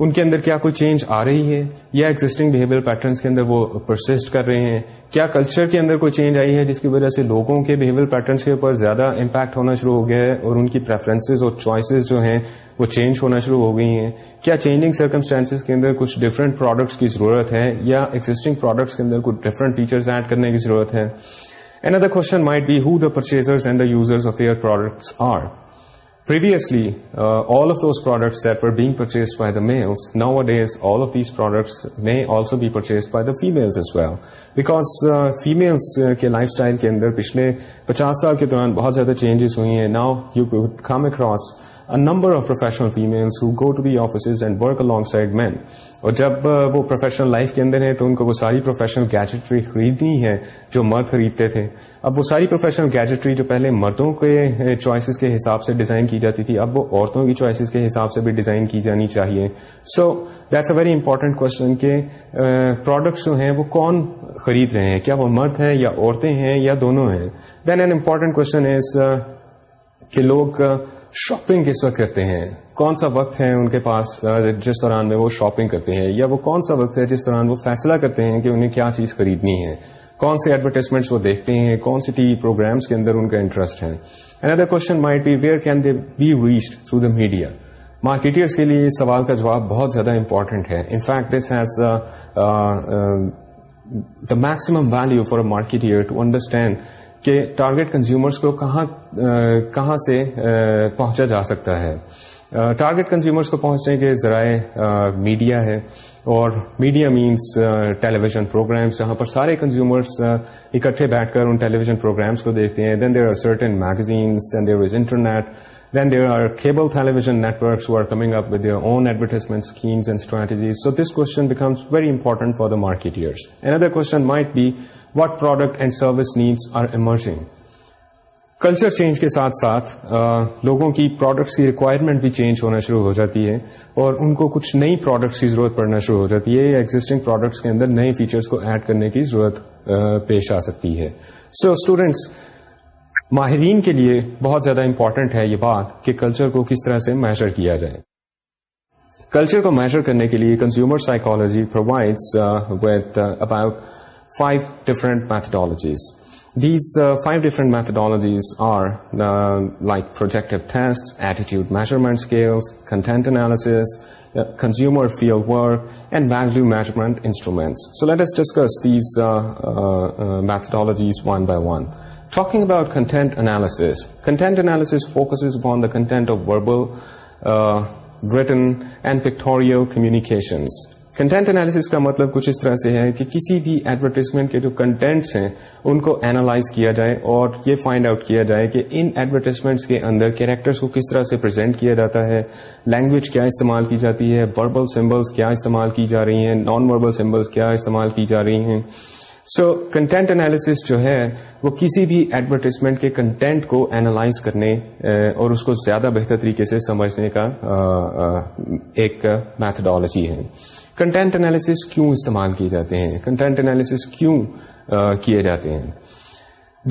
ان کے اندر کیا کوئی چینج آ رہی ہے یا ایگزٹنگ بہیویئر پیٹرنس کے اندر وہ پرسسٹ کر رہے ہیں کیا کلچر کے اندر کوئی چینج آئی ہے جس کی وجہ سے لوگوں کے بہیویئر پیٹرنس کے اوپر زیادہ امپیکٹ ہونا شروع ہو گیا ہے اور ان کی پریفرنسز اور چوائسز جو ہیں وہ چینج ہونا شروع ہو گئی ہیں کیا چینجنگ سرکمسٹانس کے اندر کچھ ڈفرینٹ پروڈکٹس کی ضرورت ہے یا ایگزٹنگ پروڈکٹس کے اندر کچھ ڈفرنٹ فیچر ایڈ کرنے کی ضرورت ہے اینڈ ادا question might be how the purchasers and the users of their products are previously all of those products that were being purchase by the males نا it is all of these product may also be purchase by the female because females کے life style کے اندر پچھلے پچاس سال کے دوران بہت زیادہ چینجز ہوئی ہیں now you would come across a number official families who go to be office and work along مین اور جب وہ پروفیشنل لائف کے اندر ہیں تو ان کو وہ ساری پروفیشنل گیجٹری خریدنی ہے جو مرد خریدتے تھے اب وہ ساری پروفیشنل گیجٹری جو پہلے مردوں کے چوائسیز کے حساب سے ڈیزائن کی جاتی تھی اب وہ عورتوں کی چوائسیز کے حساب سے بھی ڈیزائن کی جانی چاہیے so that's a very question کہ پروڈکٹس جو ہیں وہ کون خرید رہے ہیں کیا وہ مرد ہیں یا عورتیں ہیں یا دونوں ہیں دین این کوشچن از کہ لوگ شاپنگ کس وقت کرتے ہیں کون سا وقت ہے ان کے پاس جس دوران میں وہ شاپنگ کرتے ہیں یا وہ کون سا وقت ہے جس دوران وہ فیصلہ کرتے ہیں کہ انہیں کیا چیز خریدنی ہے کون سے ایڈورٹائزمنٹس وہ دیکھتے ہیں کون سی ٹی وی پروگرامس کے اندر ان کا انٹرسٹ ہے اندر question might be reached through the media marketers کے لیے سوال کا جواب بہت زیادہ امپورٹنٹ ہے in fact this has the maximum value for marketer to understand کہ ٹارگیٹ کنزیومرس کو کہاں uh, سے uh, پہنچا جا سکتا ہے ٹارگیٹ کنزیومرس کو پہنچنے کے ذرائع میڈیا ہے اور میڈیا مینس ٹیلیویژن پروگرامس جہاں پر سارے کنزیومرس اکٹھے بیٹھ کر ان ٹیلی ویژن پروگرامس کو دیکھتے ہیں then there are certain magazines then there is internet then there are cable television networks are coming up with your own advertisement schemes and strategies so this question becomes very important for the marketers in other question might be what product and service needs are emerging culture change کے ساتھ ساتھ آ, لوگوں کی products کی requirement بھی change ہونا شروع ہو جاتی ہے اور ان کو کچھ نئی پروڈکٹس کی ضرورت پڑنا شروع ہو جاتی ہے یا ایگزٹنگ پروڈکٹس کے اندر نئے فیچرس کو ایڈ کرنے کی ضرورت آ, پیش آ سکتی ہے سو so, اسٹوڈینٹس ماہرین کے لیے بہت زیادہ امپورٹنٹ ہے یہ بات کہ کلچر کو کس طرح سے میشر کیا جائے کلچر کو میشر کرنے کے لیے consumer psychology provides with about five different methodologies These uh, five different methodologies are uh, like projective tests, attitude measurement scales, content analysis, uh, consumer field work, and value measurement instruments. So let us discuss these methodologies one by one. Talking about content analysis focuses upon the content of verbal, written, and pictorial communications. Content analysis کا مطلب کچھ اس طرح سے ہے کہ کسی بھی ایڈورٹیزمنٹ کے جو کنٹینٹس ہیں ان کو اینالائز کیا جائے اور یہ فائنڈ آؤٹ کیا جائے کہ ان ایڈورٹیزمنٹس کے اندر کیریکٹرس کو کس طرح سے پرزینٹ کیا جاتا ہے لینگویج کیا استعمال کی جاتی ہے وربل سمبلس کیا استعمال کی جا رہی ہیں نان وربل سمبلس کیا استعمال کی جا رہی ہیں سو کنٹینٹ اینالیس جو ہے وہ کسی بھی ایڈورٹیزمنٹ کے کنٹینٹ کو اینالائز کرنے اور اس کو زیادہ بہتر طریقے سے سمجھنے کا ایک میتھڈالوجی ہے کنٹینٹ انالیسس کیوں استعمال کیے جاتے ہیں کنٹینٹ انالیسس کیوں کیے جاتے ہیں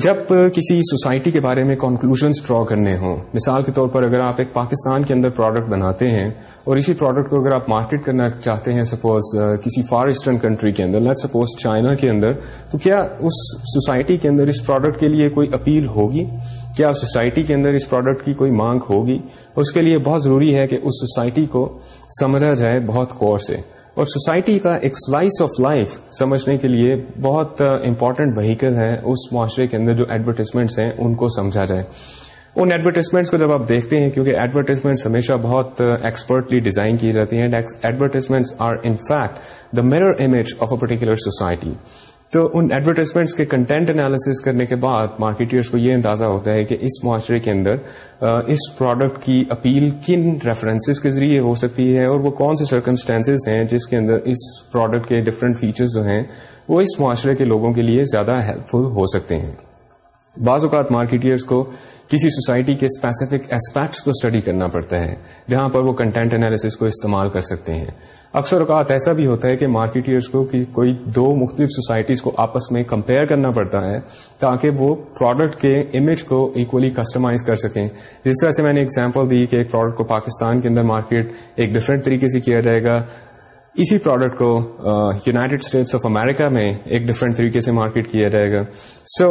جب کسی سوسائٹی کے بارے میں کنکلوژنس ڈرا کرنے ہوں مثال کے طور پر اگر آپ ایک پاکستان کے اندر پروڈکٹ بناتے ہیں اور اسی پروڈکٹ کو اگر آپ مارکیٹ کرنا چاہتے ہیں سپوز کسی فار ایسٹرن کنٹری کے اندر لیٹ سپوز چائنا کے اندر تو کیا اس سوسائٹی کے اندر اس پروڈکٹ کے لیے کوئی اپیل ہوگی کیا سوسائٹی کے اندر اس پروڈکٹ کی کوئی مانگ ہوگی اس کے لیے بہت ضروری ہے کہ اس سوسائٹی کو سمجھا جائے بہت غور سے اور سوسائٹی کا ایک سلائس آف لائف سمجھنے کے لیے بہت امپورٹنٹ وہیکل ہے اس معاشرے کے اندر جو ایڈورٹیزمنٹس ہیں ان کو سمجھا جائے ان ایڈورٹیزمنٹس کو جب آپ دیکھتے ہیں کیونکہ ایڈورٹیزمنٹس ہمیشہ بہت ایکسپرٹلی ڈیزائن کی جاتی ہیں advertisements are in fact the mirror image of a particular society تو ان ایڈورٹائزمنٹس کے کنٹینٹ انالیس کرنے کے بعد مارکیٹرس کو یہ اندازہ ہوتا ہے کہ اس معاشرے کے اندر اس پروڈکٹ کی اپیل کن ریفرنسز کے ذریعے ہو سکتی ہے اور وہ کون سے سرکمسٹانسز ہیں جس کے اندر اس پروڈکٹ کے ڈفرینٹ فیچرز جو ہیں وہ اس معاشرے کے لوگوں کے لیے زیادہ ہیلپ فل ہو سکتے ہیں بعض اوقات مارکیٹرس کو کسی سوسائٹی کے اسپیسیفک اسپیکٹس کو اسٹڈی کرنا پڑتا ہے جہاں پر وہ کنٹینٹ انالیسس کو استعمال کر سکتے ہیں اکثر اوقات ایسا بھی ہوتا ہے کہ مارکیٹرس کو کہ کوئی دو مختلف سوسائٹیز کو آپس میں کمپیئر کرنا پڑتا ہے تاکہ وہ پروڈکٹ کے امیج کو ایکولی کسٹمائز کر سکیں جس طرح سے میں نے ایگزامپل دی کہ ایک پروڈکٹ کو پاکستان کے اندر مارکیٹ ایک ڈفرینٹ طریقے سے کیا جائے گا اسی پروڈکٹ کو یوناٹیڈ اسٹیٹس آف امیرکا میں ایک ڈفرنٹ طریقے سے مارکیٹ کیا جائے گا سو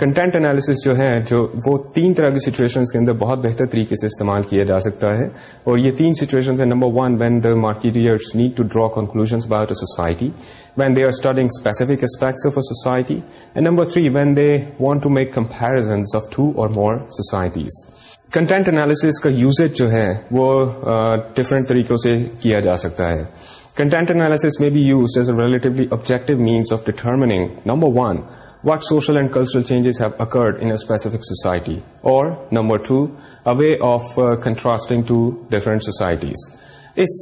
کنٹینٹ انالیس جو ہے جو وہ تین طرح کی سچویشنز کے اندر بہت بہتر طریقے سے استعمال کیا جا سکتا ہے اور یہ تین سچویشن ہے number one when the marketers need to draw conclusion society when they are starting specific aspects of a society and number three when they want to make comparison of two or more societies content analysis کا usage جو ہے وہ different طریقوں سے کیا جا سکتا ہے Content analysis may be used as a relatively objective means of determining, number one, what social and cultural changes have occurred in a specific society, or, number two, a way of uh, contrasting to different societies. اس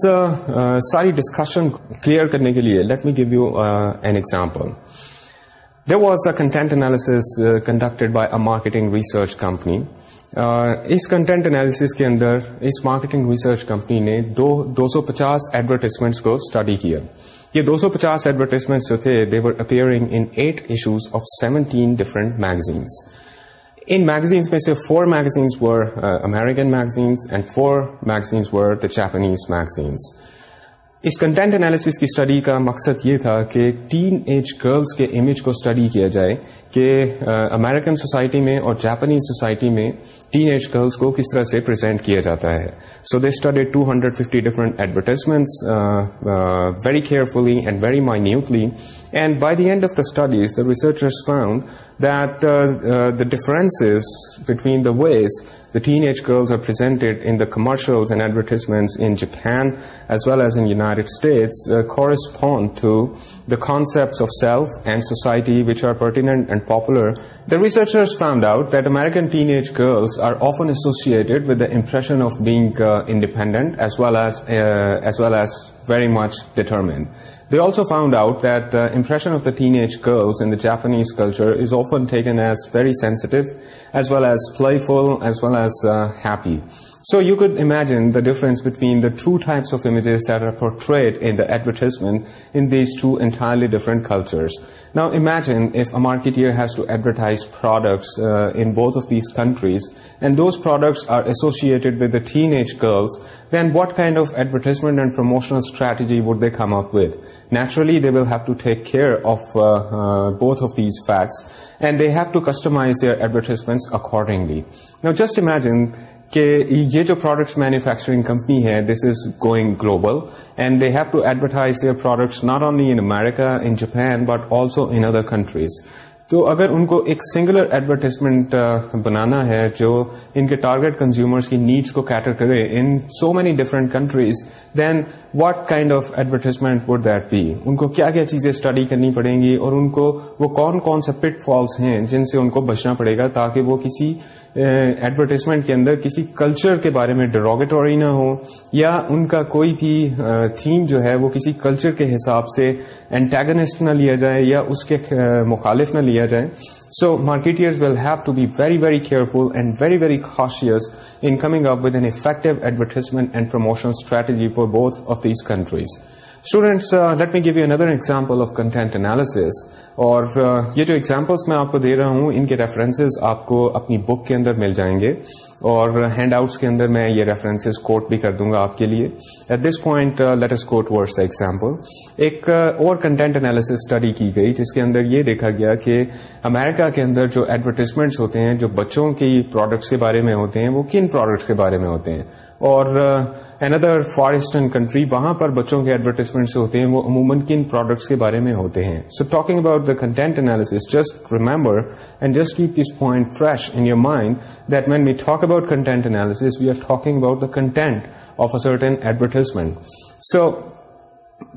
ساری discussion clear کرنے کے لیے let me give you an example there was a content analysis conducted by a marketing research company us content analysis کے اندر اس marketing research company نے دو سو پچاس ایڈورٹیزمنٹس کو اسٹڈی کیا یہ دو سو پچاس ایڈورٹیزمنٹس جو تھے they were work in eight issues of seventeen different magazines in magazines میں سے four magazines were American magazines and four magazines were the Japanese magazines us content analysis کی اسٹڈی کا مقصد یہ تھا کہ ٹین ایج گرلس کے image کو اسٹڈی کیا جائے کہ امیرکن سوسائٹی میں اور جاپانیز سوسائٹی میں ٹین ایج گرلز کو کس طرح سے پرزینٹ کیا جاتا ہے so they study two hundred fifty different advertisement very carefully and very minutely and by the end of the studies the research found that the difference between the ways The teenage girls are presented in the commercials and advertisements in Japan as well as in the United States uh, correspond to the concepts of self and society which are pertinent and popular. The researchers found out that American teenage girls are often associated with the impression of being uh, independent as well as uh, very much determined. They also found out that the impression of the teenage girls in the Japanese culture is often taken as very sensitive, as well as playful, as well as uh, happy. So you could imagine the difference between the two types of images that are portrayed in the advertisement in these two entirely different cultures. Now imagine if a marketeer has to advertise products uh, in both of these countries, and those products are associated with the teenage girls, then what kind of advertisement and promotional strategy would they come up with? Naturally, they will have to take care of uh, uh, both of these facts, and they have to customize their advertisements accordingly. Now just imagine کہ یہ جو products manufacturing company ہے this is going global and they have to advertise their products not only in America in Japan but also in other countries تو اگر ان کو ایک singular advertisement بنانا ہے جو ان کے ٹارگیٹ کنزیومرس کی نیڈس کو کیٹر کرے in so many different countries then what kind of advertisement would that be ان کو کیا کیا چیزیں اسٹڈی کرنی پڑیں گی اور ان کو وہ کون کون سے پٹ فالس ہیں جن سے ان کو بچنا پڑے گا تاکہ وہ کسی ایڈورٹیزمنٹ کے اندر کسی کلچر کے بارے میں ڈروگیٹوری نہ ہو یا ان کا کوئی بھی تھیم جو ہے وہ کسی کلچر کے حساب سے انٹیگنسٹ نہ لیا جائے یا اس کے مخالف نہ لیا جائے So marketeers will have to be very, very careful and very, very cautious in coming up with an effective advertisement and promotional strategy for both of these countries. Students let me give you another example of content analysis اور یہ جو examples میں آپ کو دے رہا ہوں ان کے references آپ کو اپنی بک کے اندر مل جائیں گے اور ہینڈ uh, آؤٹس کے اندر میں یہ ریفرنسز کوٹ بھی کر دوں گا آپ کے لیے at this point let us quote words the example ایک uh, اور کنٹینٹ اینالیس اسٹڈی کی گئی جس کے اندر یہ دیکھا گیا کہ امیرکا کے اندر جو ایڈورٹیزمنٹس ہوتے ہیں جو بچوں کی پروڈکٹس کے بارے میں ہوتے ہیں وہ کن پروڈکٹس کے بارے میں ہوتے ہیں اور اندر فارسٹ اینڈ کنٹری وہاں پر بچوں کے ایڈورٹیزمنٹ سے ہوتے ہیں وہ عموماً کن پروڈکٹس کے بارے میں ہوتے ہیں so talking about the content analysis just remember and just keep this point fresh in your mind that mean we talk about content analysis we are talking about the content of a certain advertisement so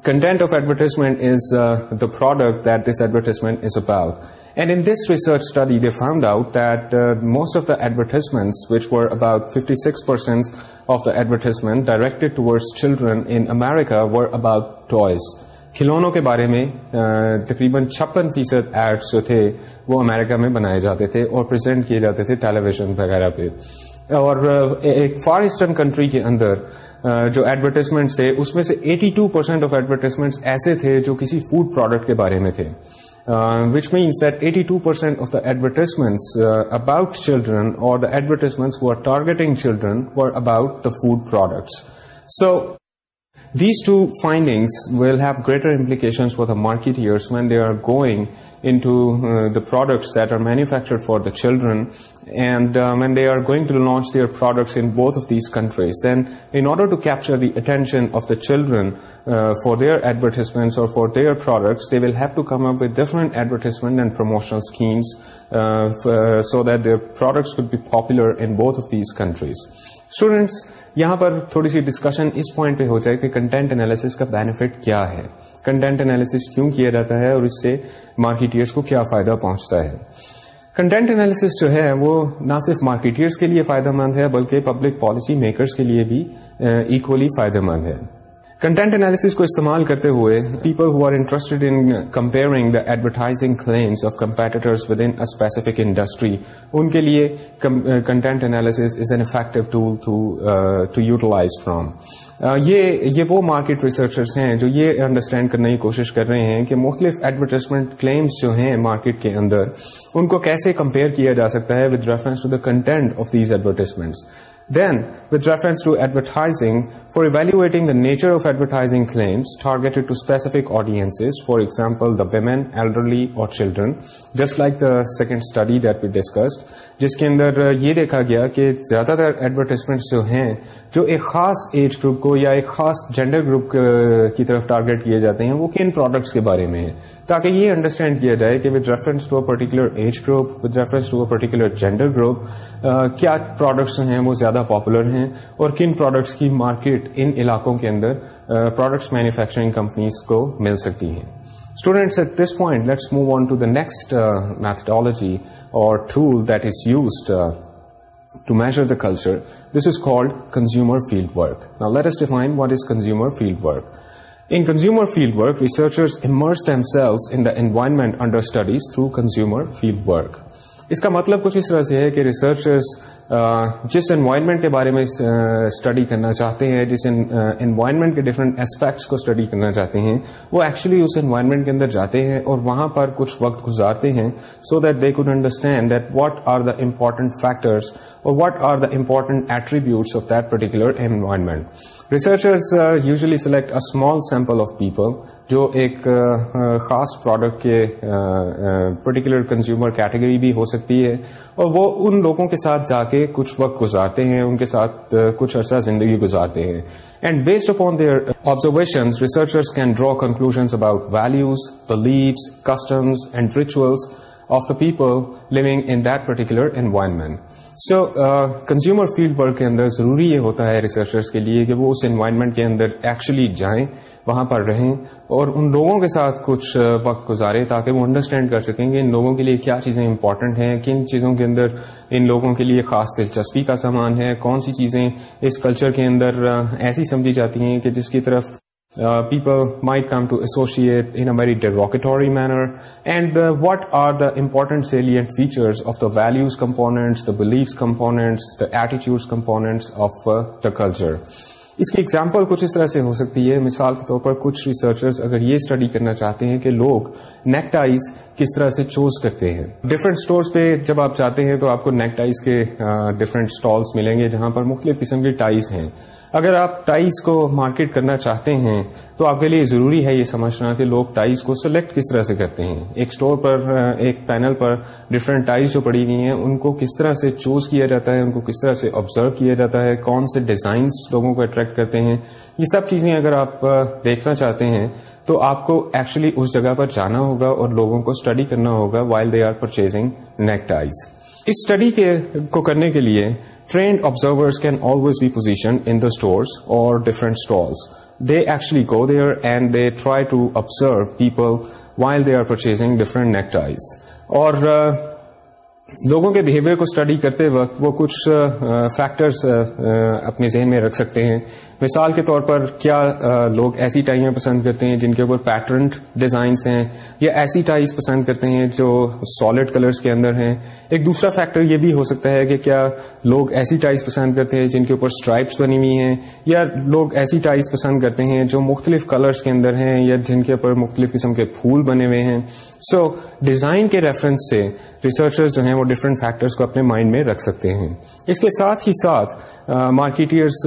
content of advertisement is the product that this advertisement is about and in this research study they found out most of the advertisement about fifty six percent of the the the the the advertisement direct children in America work about کھلونوں کے بارے میں تقریباً چھپن فیصد ads جو تھے وہ امریکہ میں بنائے جاتے تھے اور پریزنٹ کیے جاتے تھے ٹیلی ویژن وغیرہ پہ اور ایک فار ایسٹرن کنٹری کے اندر جو ایڈورٹیزمنٹس تھے اس میں سے 82% ٹو پرسینٹ آف ایڈورٹیزمنٹس ایسے تھے جو کسی فوڈ پروڈکٹ کے بارے میں تھے Uh, which means that 82% of the advertisements uh, about children, or the advertisements who are targeting children, were about the food products. So these two findings will have greater implications for the marketeers when they are going into uh, the products that are manufactured for the children, and when um, they are going to launch their products in both of these countries, then in order to capture the attention of the children uh, for their advertisements or for their products, they will have to come up with different advertisement and promotional schemes uh, so that their products could be popular in both of these countries. Students, یہاں پر تھوڑی سی discussion اس point پہ ہو جائے کہ content analysis کا بینیفٹ کیا ہے کنٹینٹ انالیسس کیوں کیا جاتا ہے اور اس سے مارکیٹئرس کو کیا فائدہ پہنچتا ہے کنٹینٹ انالیسس جو ہے وہ نہ صرف مارکیٹئرس کے لیے فائدہ مند ہے بلکہ پبلک پالیسی میکرس کے لیے بھی ایکولی فائدہ مند ہے کنٹینٹ اینالیس کو استعمال کرتے ہوئے people who are interested in comparing the advertising claims of competitors with in specific industry ان کے لیے content analysis is an effective tool to utilize from یہ وہ مارکیٹ ریسرچرس ہیں جو یہ انڈرسٹینڈ کرنے کی کوشش کر رہے ہیں کہ مختلف ایڈورٹائزمنٹ کلیمس جو ہیں مارکیٹ کے اندر ان کو کیسے کمپیئر کیا جا سکتا ہے with reference to the content of these advertisements then with reference to advertising for evaluating the nature of advertising claims target to specific audiences for example the women elderly or children just like the second study that be discussed جس کے اندر یہ دیکھا گیا کہ زیادہ تر advertisements جو ہیں جو ایک خاص ایج گروپ کو یا ایک خاص جینڈر گروپ کی طرف ٹارگیٹ کیے جاتے ہیں وہ کن پروڈکٹس کے بارے میں ہیں تاکہ یہ انڈرسٹینڈ کیا جائے کہ with reference to a particular age group with reference to a particular gender group کیا پروڈکٹس ہیں وہ زیادہ پاپولر ہیں اور کن پروڈکٹس کی مارکیٹ ان علاقوں کے اندر پروڈکٹس مینوفیکچرنگ کمپنیز کو مل سکتی ہیں students at this point let's move on to the next methodology or tool that is used to measure the culture this is called consumer field work نا let's define what is consumer field work in consumer field work researchers immerse themselves in the environment under studies through consumer field work اس کا مطلب کچھ اس طرح سے ہے کہ researchers جس انوائرمنٹ کے بارے میں اسٹڈی کرنا چاہتے ہیں جس انوائرمنٹ کے ڈفرنٹ اسپیکٹس کو اسٹڈی کرنا چاہتے ہیں وہ ایکچولی اس انوائرمنٹ کے اندر جاتے ہیں اور وہاں پر کچھ وقت گزارتے ہیں so that they could understand that what are the important factors or what are the important attributes of that particular environment usually select a small sample of people جو ایک خاص پروڈکٹ کے پرٹیکولر کنزیومر کیٹیگری بھی ہو سکتی ہے اور وہ ان لوگوں کے ساتھ جا کے کچھ وقت گزارتے ہیں ان کے ساتھ کچھ عرصہ زندگی گزارتے ہیں and based upon their observation researchers can draw conclusion about values beliefs customs and rituals of the people living in that particular environment so consumer field work کے اندر ضروری یہ ہوتا ہے ریسرچرس کے لیے کہ وہ اس انوائرمنٹ کے اندر ایکچولی جائیں وہاں پر رہیں اور ان لوگوں کے ساتھ کچھ وقت گزارے تاکہ وہ انڈرسٹینڈ کر سکیں گے ان لوگوں کے لیے کیا چیزیں امپورٹنٹ ہیں کن چیزوں کے اندر ان لوگوں کے لیے خاص دلچسپی کا سامان ہے کون سی چیزیں اس کلچر کے اندر ایسی سمجھی جاتی ہیں کہ جس کی طرف people may come to associate in very derogatory manner and what are the important salient features of the values components the belief components the attitudes components of the culture اس کی اگزامپل کچھ اس طرح سے ہو سکتی ہے مثال کے طور پر کچھ ریسرچرز اگر یہ اسٹڈی کرنا چاہتے ہیں کہ لوگ نیکٹائز کس طرح سے چوز کرتے ہیں ڈفرینٹ اسٹورس پہ جب آپ چاہتے ہیں تو آپ کو نیکٹائز کے ڈفرینٹ uh, اسٹالس ملیں گے جہاں پر مختلف قسم کے ٹائز ہیں اگر آپ ٹائز کو مارکیٹ کرنا چاہتے ہیں تو آپ کے لیے ضروری ہے یہ سمجھنا کہ لوگ ٹائز کو سلیکٹ کس طرح سے کرتے ہیں ایک اسٹور پر ایک پینل پر ڈفرینٹ ٹائز جو پڑی ہوئی ہیں ان کو کس طرح سے چوز کیا جاتا ہے ان کو کس طرح سے آبزرو کیا جاتا ہے کون سے ڈیزائنس لوگوں کو اٹریکٹ کرتے ہیں یہ سب چیزیں اگر آپ دیکھنا چاہتے ہیں تو آپ کو ایکچولی اس جگہ پر جانا ہوگا اور لوگوں کو اسٹڈی کرنا ہوگا while they are purchasing neckties us study کو کرنے کے لیے trained observers can always be position in the stores اور different stalls they actually go there and they try to observe people while they are purchasing different neckties اور لوگوں کے behaviour کو study کرتے وقت وہ کچھ فیکٹرس uh, uh, uh, اپنے ذہن میں رکھ سکتے ہیں مثال کے طور پر کیا لوگ ایسی ٹائیاں پسند کرتے ہیں جن کے اوپر پیٹرن ڈیزائنس ہیں یا ایسی ٹائیز پسند کرتے ہیں جو سالڈ کلرز کے اندر ہیں ایک دوسرا فیکٹر یہ بھی ہو سکتا ہے کہ کیا لوگ ایسی ٹائیز پسند کرتے ہیں جن کے اوپر اسٹرائپس بنی ہوئی ہیں یا لوگ ایسی ٹائیز پسند کرتے ہیں جو مختلف کلرز کے اندر ہیں یا جن کے اوپر مختلف قسم کے پھول بنے ہوئے ہیں سو so, ڈیزائن کے ریفرنس سے ریسرچر جو ہیں وہ ڈفرنٹ فیکٹرس کو اپنے مائنڈ میں رکھ سکتے ہیں اس کے ساتھ ہی ساتھ مارکیٹرس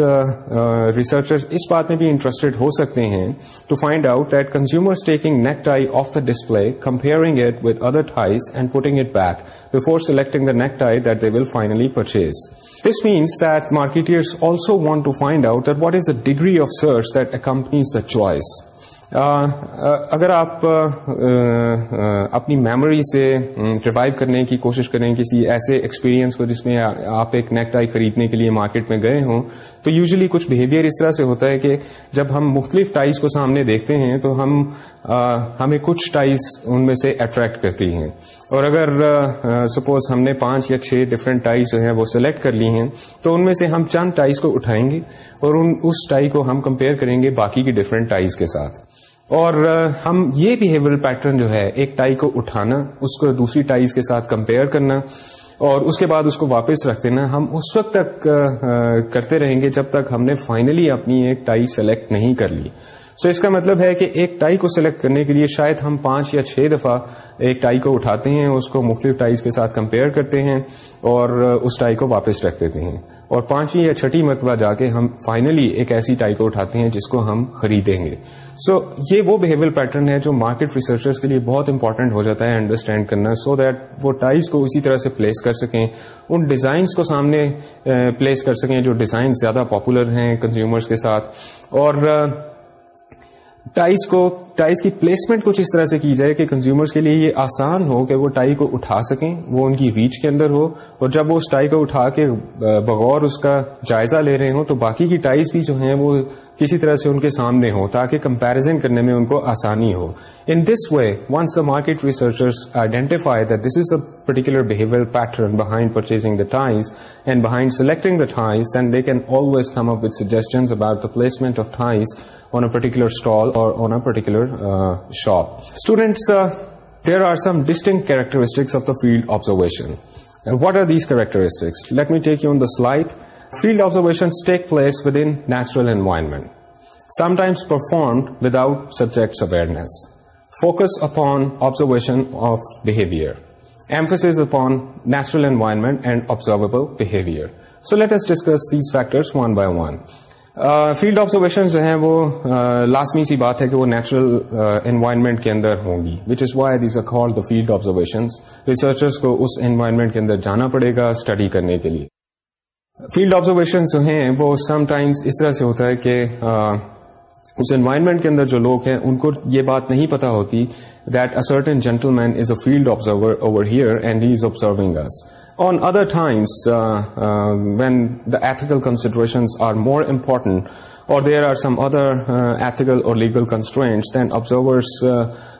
ریسرچرز اس بات میں بھی انٹرسٹڈ ہو سکتے ہیں to find out that consumers taking necktie off the display comparing it with other ties and putting it back before selecting the necktie that they will finally purchase this means that marketers also want to find out that what is the degree of search that accompanies the choice اگر آپ اپنی memory سے revive کرنے کی کوشش کریں کسی ایسے ایکسپیرینس کو جس میں آپ ایک نیک ٹائی خریدنے کے لیے مارکیٹ میں گئے ہوں تو یوزلی کچھ بہیویئر اس طرح سے ہوتا ہے کہ جب ہم مختلف ٹائز کو سامنے دیکھتے ہیں تو ہم ہمیں کچھ ٹائز ان میں سے اٹریکٹ کرتی ہیں اور اگر سپوز ہم نے پانچ یا چھ ڈفرینٹ ٹائز جو ہیں وہ سلیکٹ کر لی ہیں تو ان میں سے ہم چند ٹائز کو اٹھائیں گے اور اس ٹائی کو ہم کمپیئر کریں گے باقی کی ڈفرینٹ ٹائز کے ساتھ اور ہم یہ بہیویئر پیٹرن جو ہے ایک ٹائی کو اٹھانا اس کو دوسری ٹائیز کے ساتھ کمپیئر کرنا اور اس کے بعد اس کو واپس رکھ دینا ہم اس وقت تک کرتے رہیں گے جب تک ہم نے فائنلی اپنی ایک ٹائی سلیکٹ نہیں کر لی سو so اس کا مطلب ہے کہ ایک ٹائی کو سلیکٹ کرنے کے لیے شاید ہم پانچ یا چھ دفعہ ایک ٹائی کو اٹھاتے ہیں اس کو مختلف ٹائیز کے ساتھ کمپیئر کرتے ہیں اور اس ٹائی کو واپس رکھ دیتے ہیں اور پانچویں یا چھٹی مرتبہ جا کے ہم فائنلی ایک ایسی ٹائی کو اٹھاتے ہیں جس کو ہم خریدیں گے سو so, یہ وہ بہیویئر پیٹرن ہے جو مارکیٹ ریسرچرس کے لیے بہت امپورٹنٹ ہو جاتا ہے انڈرسٹینڈ کرنا سو so دیٹ وہ ٹائیز کو اسی طرح سے پلیس کر سکیں ان ڈیزائنس کو سامنے پلیس کر سکیں جو ڈیزائن زیادہ پاپولر ہیں کنزیومرس کے ساتھ اور ٹائیز کو ٹائز کی پلیسمنٹ کچھ اس طرح سے کی جائے کہ کنزیومرس کے لیے یہ آسان ہو کہ وہ ٹائی کو اٹھا سکیں وہ ان کی ریچ کے اندر ہو اور جب وہ اس ٹائی کو اٹھا کے بغور اس کا جائزہ لے رہے ہوں تو باقی کی ٹائیز بھی جو ہیں وہ کسی طرح سے ان کے سامنے ہوں تاکہ کمپیرزن کرنے میں ان کو آسانی ہو in this way once the market researcher identify that this is the particular behaviour pattern behind purchasing the ties and behind selecting the then they can always come up with suggestions about the placement of ties on a particular stall or on particular Uh, shop. Students, uh, there are some distinct characteristics of the field observation. And what are these characteristics? Let me take you on the slide. Field observations take place within natural environment, sometimes performed without subject's awareness. Focus upon observation of behavior. Emphasis upon natural environment and observable behavior. So let us discuss these factors one by one. Field observation جو ہیں وہ لازمی سی بات ہے کہ وہ natural environment کے اندر ہوں گی which is why these are called the field observation researchers کو اس انوائرمنٹ کے اندر جانا پڑے گا اسٹڈی کرنے کے لیے فیلڈ آبزرویشن جو ہیں وہ سم ٹائمس اس طرح سے ہوتا ہے کہ اس انوائرمنٹ کے اندر جو لوگ ہیں ان کو یہ بات نہیں پتا ہوتی that a certain gentleman is a field observer over here and he is observing is On other times, uh, uh, when the ethical considerations are more important, or there are some other uh, ethical or legal constraints, then observers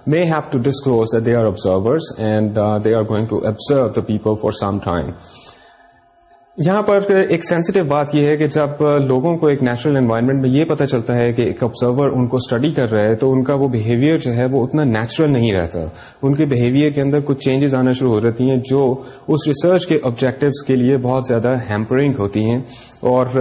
may have to disclose that they are observers and they are going to observe the people for some time. یہاں پر ایک sensitive بات یہ ہے کہ جب لوگوں کو ایک نیچرل انوائرمنٹ میں یہ پتا چلتا ہے کہ ایک آبزرور ان کو اسٹڈی کر رہا ہے تو ان کا وہ بہیویئر جو ہے وہ اتنا نیچرل نہیں رہتا ان کے بہیویئر کے اندر کچھ چینجز آنا شروع ہو جاتی ہیں جو اس ریسرچ کے آبجیکٹیوز کے لیے بہت زیادہ ہیمپرنگ ہوتی ہیں اور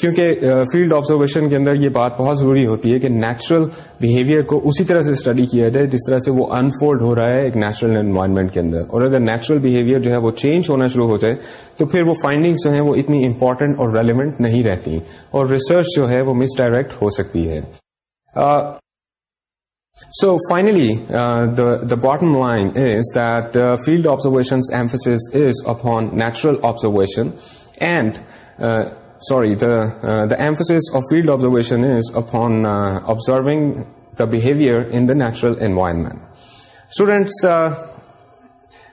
کیونکہ فیلڈ آبزرویشن کے اندر یہ بات بہت ضروری ہوتی ہے کہ نیچرل بہیویئر کو اسی طرح سے اسٹڈی کیا جائے جس طرح سے وہ انفولڈ ہو رہا ہے ایک نیچرل انوائرمنٹ کے اندر اور اگر نیچرل بہیویئر جو ہے وہ چینج ہونا شروع ہو جائے تو پھر وہ فائنڈنگس جو ہیں وہ اتنی امپورٹنٹ اور ریلیونٹ نہیں رہتی اور ریسرچ جو ہے وہ مس ڈائریکٹ ہو سکتی ہے so finally the line is that field observation emphasis is upon natural observation and Uh, the emphasis of field observation is upon uh, observing the behavior in the natural environment. Students, uh,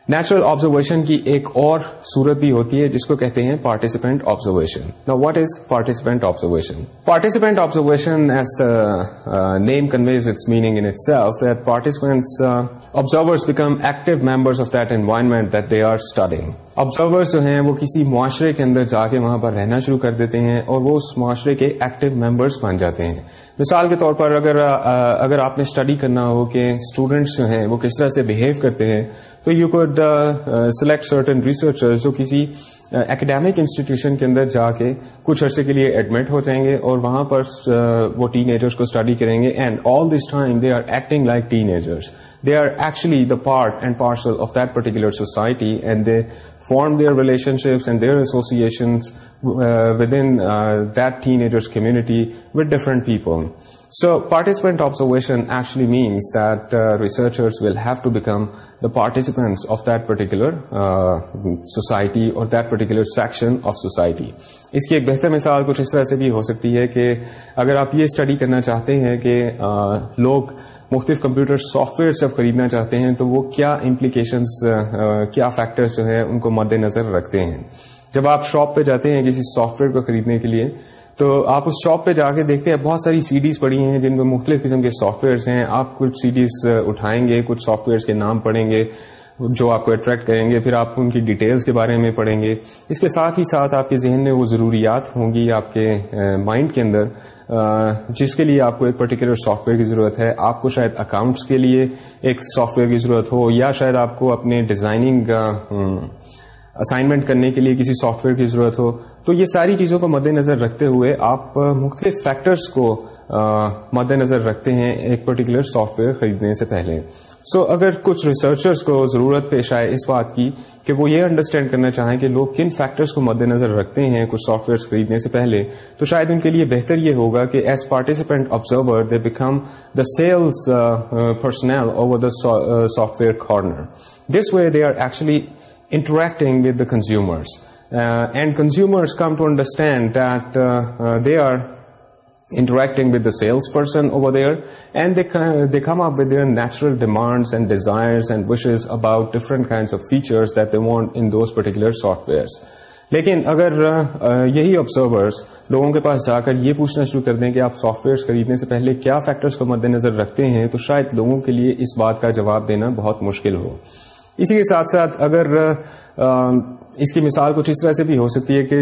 natural observation کی ایک اور صورت بھی ہوتی ہے جس کو کہتے ہیں participant observation what is participant observation participant observation as the name conveys its meaning in self that participants observers become active members of that environment that they are starting observers جو ہیں وہ کسی معاشرے کے اندر جا کے وہاں پر رہنا شروع کر دیتے ہیں اور وہ اس معاشرے کے ایکٹیو ممبرس بن جاتے ہیں مثال کے طور پر اگر اگر آپ نے اسٹڈی کرنا ہو کہ اسٹوڈینٹس جو ہیں وہ کس طرح سے بہیو کرتے ہیں تو you could select certain researcher جو کسی اکیڈیمک انسٹیٹیوشن کے اندر جا کے کچھ عرصے کے لیے ایڈمٹ ہو جائیں گے اور وہاں پر وہ ٹین ایجرس کو اسٹڈی کریں گے and all this time they are acting like teenagers they are actually the part and parcel of that particular society and they form their their relationships and associations form their relationship and their association community with different people so participant of actually means that researcher will have to become the participants of that particular society or that particular section of society. اس کی ایک بہتر مثال کچھ اس طرح سے بھی ہو سکتی ہے کہ اگر آپ یہ اسٹڈی کرنا چاہتے ہیں کہ uh, لوگ مختلف کمپیوٹر سافٹ ویئر جب خریدنا چاہتے ہیں تو وہ کیا امپلیکیشنس کیا فیکٹرس جو ہے ان کو مد نظر رکھتے ہیں جب آپ شاپ پہ جاتے ہیں کسی سافٹ ویئر کو خریدنے کے لیے تو آپ اس شاپ پہ جا کے دیکھتے ہیں بہت ساری سی ڈیز پڑی ہیں جن میں مختلف قسم کے سافٹ ویئرس ہیں آپ کچھ سی ڈیز اٹھائیں گے کچھ سافٹ ویئرس کے نام پڑھیں گے جو آپ کو اٹریکٹ کریں گے پھر آپ ان کی ڈیٹیلز کے بارے میں پڑھیں گے اس کے ساتھ ہی ساتھ آپ کے ذہن میں وہ ضروریات ہوں گی آپ کے مائنڈ کے اندر جس کے لیے آپ کو ایک پرٹیکولر سافٹ ویئر کی ضرورت ہے آپ کو شاید اکاؤنٹس کے لیے ایک سافٹ ویئر کی ضرورت ہو یا شاید آپ کو اپنے ڈیزائننگ اسائنمنٹ کرنے کے لیے کسی سافٹ ویئر کی ضرورت ہو تو یہ ساری چیزوں کو مد نظر رکھتے ہوئے آپ مختلف فیکٹرز کو مد نظر رکھتے ہیں ایک پرٹیکولر سافٹ ویئر خریدنے سے پہلے سو so, اگر کچھ ریسرچرس کو ضرورت پیش آئے اس بات کی کہ وہ یہ انڈرسٹینڈ کرنا چاہیں کہ لوگ کن فیکٹرس کو مد نظر رکھتے ہیں کچھ سافٹ ویئر خریدنے سے پہلے تو شاید ان کے لیے بہتر یہ ہوگا کہ as participant observer they become the sales personnel over the software corner this way they are actually interacting with the consumers and consumers come to understand that they are interacting with the salesperson over there and they, they come up with their natural demands and desires and wishes about different kinds of features that they want in those particular softwares. لیکن اگر یہی observers لوگوں کے پاس جا کر یہ پوچھنا شروع کر دیں کہ آپ سافٹ ویئرس خریدنے سے پہلے کیا فیکٹرز کو مد نظر رکھتے ہیں تو شاید لوگوں کے لیے اس بات کا جواب دینا بہت مشکل ہو اسی کے ساتھ ساتھ اگر اس کی مثال کچھ اس طرح سے بھی ہو سکتی ہے کہ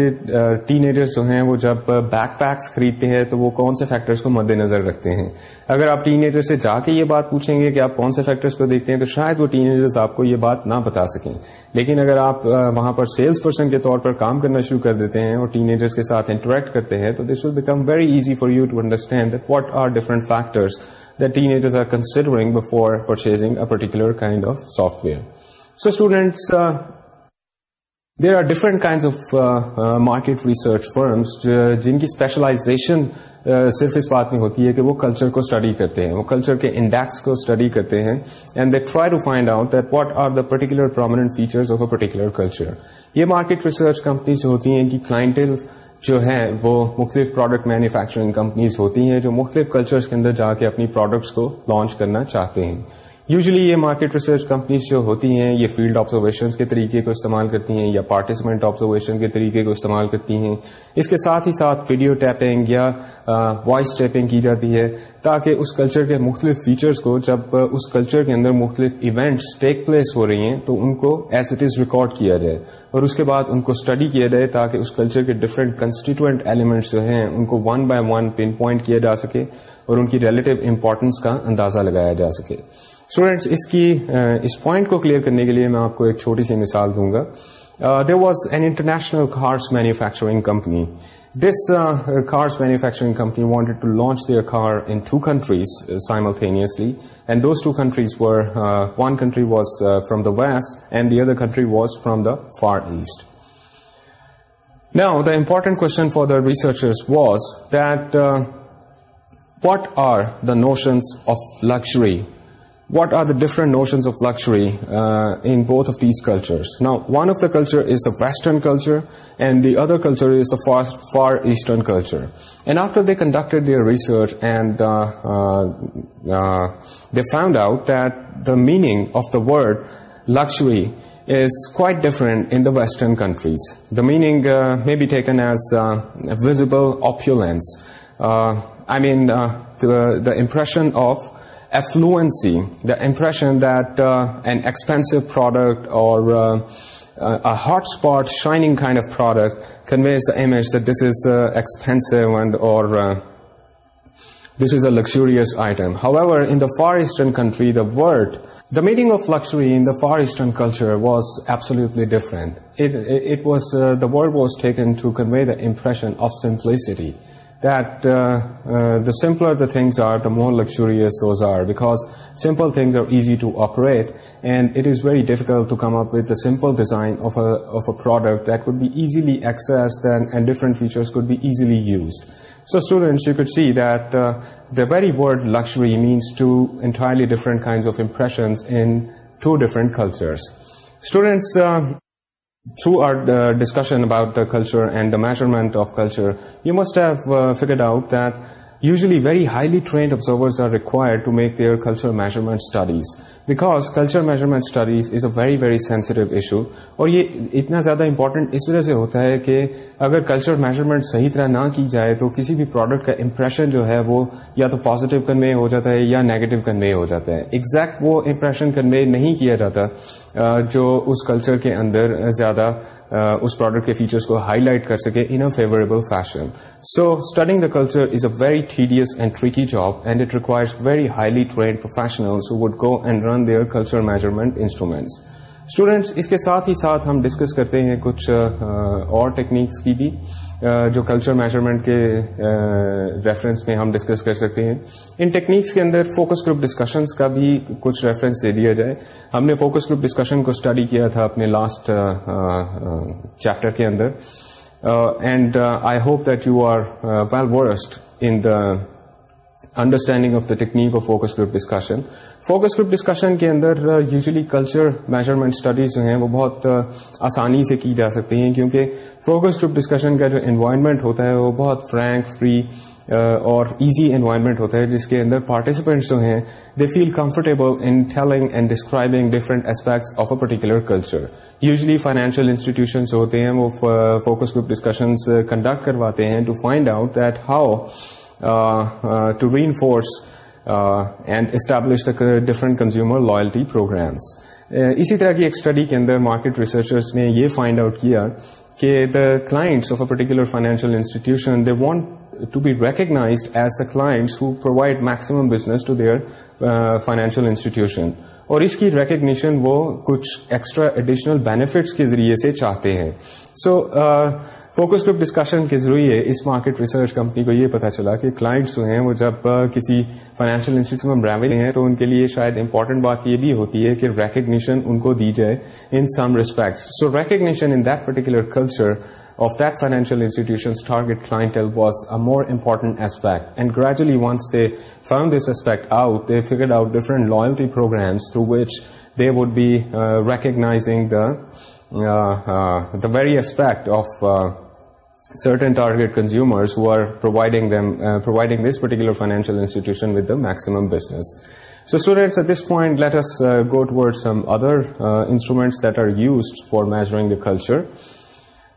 ٹین ایجرس جو ہیں وہ جب بیک پیکس خریدتے ہیں تو وہ کون سے فیکٹرس کو مد نظر رکھتے ہیں اگر آپ ٹین ایجر سے جا کے یہ بات پوچھیں گے کہ آپ کون سے فیکٹرس کو دیکھتے ہیں تو شاید وہ ٹین ایجرز آپ کو یہ بات نہ بتا سکیں لیکن اگر آپ وہاں پر سیلس پرسن کے طور پر کام کرنا شروع کر دیتے ہیں اور ٹین ایجرس کے ساتھ انٹریکٹ کرتے ہیں تو this will become very easy for you to understand what are factors factors teenagers are considering before purchasing a particular kind of software so students there are different kind of market research firms جن کی specialisation صرف اس بات میں ہوتی ہے کہ وہ culture کو اسٹڈی کرتے ہیں وہ کلچر کے انڈیکس کو اسٹڈی کرتے ہیں and they try to find out that what are the particular prominent features of a particular culture یہ مارکیٹ ریسرچ کمپنیز ہوتی ہیں کہ کلائنٹل جو ہیں وہ مختلف پروڈکٹ مینوفیکچرنگ کمپنیز ہوتی ہیں جو مختلف کلچرس کے اندر جا کے اپنی پروڈکٹس کو لانچ کرنا چاہتے ہیں یوزلی یہ مارکیٹ ریسرچ کمپنیز جو ہوتی ہیں یہ فیلڈ آبزرویشن کے طریقے کو استعمال کرتی ہیں یا پارٹیسپینٹ آبزرویشن کے طریقے کو استعمال کرتی ہیں اس کے ساتھ ہی ساتھ ویڈیو ٹیپنگ یا وائس ٹیپنگ کی جاتی ہے تاکہ اس کلچر کے مختلف فیچرس کو جب اس کلچر کے اندر مختلف ایونٹس ٹیک پلیس ہو رہی ہیں تو ان کو ایز اٹ از ریکارڈ کیا جائے اور اس کے بعد ان کو اسٹڈی کیا جائے تاکہ اس کلچر کے ڈفرینٹ کنسٹیٹوئنٹ ایلیمنٹس جو ہیں ان کو one by one pinpoint کیا جا سکے اور ان کی ریلیٹو امپورٹینس کا اندازہ لگایا جا سکے اسٹوڈینٹس اس اس کی پوائنٹ کو کلیئر کرنے کے لیے میں آپ کو ایک چھوٹی سی مثال دوں گا there was an international cars manufacturing company this cars manufacturing company wanted to launch their car in two countries simultaneously and those two countries were one country was from the west and the other country was from the far east important the for the far was researchers was what are the notions of luxury what are the different notions of luxury uh, in both of these cultures? Now, one of the culture is the Western culture, and the other culture is the Far Eastern culture. And after they conducted their research, and uh, uh, they found out that the meaning of the word luxury is quite different in the Western countries. The meaning may be taken as visible opulence. I mean, the impression of affluency, the impression that uh, an expensive product or uh, uh, a hotspot, shining kind of product conveys the image that this is expensive and or this is a luxurious item. However, in the Far Eastern country, the meaning of luxury in the Far Eastern culture was absolutely different. The word was taken to convey the impression of simplicity that uh, uh, the simpler the things are, the more luxurious those are, because simple things are easy to operate, and it is very difficult to come up with a simple design of a product that could be easily accessed and different features could be easily used. So students, you could see that uh, the very word luxury means two entirely different kinds of impressions in two different cultures. Students, through our uh, discussion about the culture and the measurement of culture, you must have uh, figured out that usually very highly trained observers are required to make their culture measurement studies. Because culture measurement studies is a very very sensitive issue اور یہ اتنا زیادہ important اس وجہ سے ہوتا ہے کہ اگر کلچر میجرمنٹ صحیح طرح نہ کی جائے تو کسی بھی پروڈکٹ کا امپریشن جو ہے وہ یا تو پازیٹیو کنوے ہو جاتا ہے یا نیگیٹو کنوے ہو جاتا ہے ایگزیکٹ وہ امپریشن کنوے نہیں کیا جاتا جو اس کلچر کے اندر زیادہ اس پروڈکٹ کے فیچرس کو ہائی لائٹ کر سکے in a favourable fashion so studying the culture is a very tedious and tricky job and it requires very highly trained professional would go and run their culture measurement instruments students اس کے ساتھ ہی ساتھ ہم discuss کرتے ہیں کچھ اور techniques کی بھی جو کلچر میجرمنٹ کے ریفرنس میں ہم ڈسکس کر سکتے ہیں ان ٹیکنیکس کے اندر فوکس گروپ ڈسکشن کا بھی کچھ ریفرنس دے دیا جائے ہم نے فوکس گروپ ڈسکشن کو اسٹڈی کیا تھا اپنے لاسٹ چیپٹر کے اندر and I hope that you are well versed in the understanding of the technique of focus group discussion focus group discussion کے اندر یوزلی کلچر میجرمنٹ اسٹڈیز جو ہیں وہ بہت uh, آسانی سے کی جا سکتی ہیں کیونکہ فوکس گروپ ڈسکشن کا جو انوائرمنٹ ہوتا ہے وہ بہت فرینک فری uh, اور ایزی انوائرمنٹ ہوتا ہے جس کے اندر پارٹیسپینٹس جو ہیں they feel comfortable in thinking and describing different aspects of a particular culture usually financial institutions ہوتے ہیں وہ فوکس گروپ ڈسکشنس کنڈکٹ کرواتے ہیں to find out that how to reinforce and establish the different consumer loyalty programmes اسی طرح کی ایک study کے اندر مارکیٹ ریسرچرس نے یہ فائنڈ آؤٹ کیا کہ the clients of a particular financial institution they want to be recognised as the clients who provide maximum business to their financial institution اور اس کی ریکگنیشن وہ کچھ ایکسٹرا ایڈیشنل بینیفٹس کے ذریعے سے چاہتے ہیں so so, uh, focus group discussion کے ذریعے اس مارکیٹ ریسرچ کمپنی کو یہ پتا چلا کہ کلائنٹس جو ہیں وہ جب کسی فائنینشیل انسٹیٹیوٹ میں براویل ہیں تو ان کے لیے شاید امپورٹنٹ بات یہ بھی ہوتی ہے کہ ریکگنیشن ان کو دی جائے in some respects so recognition in that particular culture of that financial institution target clientele was a more important aspect and gradually once they firm this aspect out they figure out different loyalty programmes to which they would be recognising the very aspect of uh, certain target consumers who are uh, providing this particular financial institution with the maximum business. So students, at this point, let us uh, go towards some other uh, instruments that are used for measuring the culture.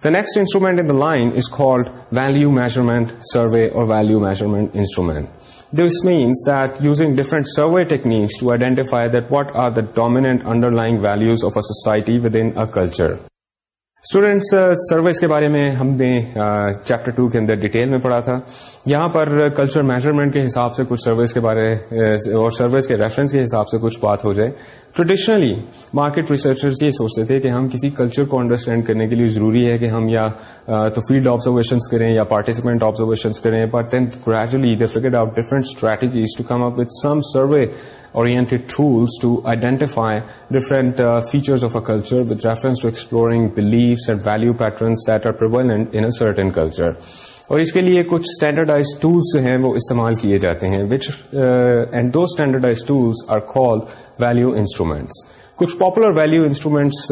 The next instrument in the line is called value measurement survey or value measurement instrument. This means that using different survey techniques to identify that what are the dominant underlying values of a society within a culture. Students service uh, کے بارے میں ہم نے chapter two کے اندر detail میں پڑھا تھا یہاں پر کلچر میجرمنٹ کے حساب سے کچھ سروس کے بارے اور سروس کے ریفرنس کے حساب سے کچھ بات ہو جائے ٹریڈیشنلی مارکیٹ ریسرچرز یہ سوچتے تھے کہ ہم کسی کلچر کو انڈرسٹینڈ کرنے کے لیے ضروری ہے کہ ہم یا تو فیلڈ آبزرویشن کریں یا پارٹیسپینٹ آبزرویشنس کریں but then gradually ڈیفرکڈ out different strategies to come up with some survey oriented tools to identify different uh, features of a culture with reference to exploring beliefs and value patterns that are prevalent in a certain culture. اور اس کے لیے کچھ standardise tools جو ہیں وہ استعمال کیے جاتے ہیں standardised tools are called instruments کچھ پاپولر ویلو انسٹرومینٹس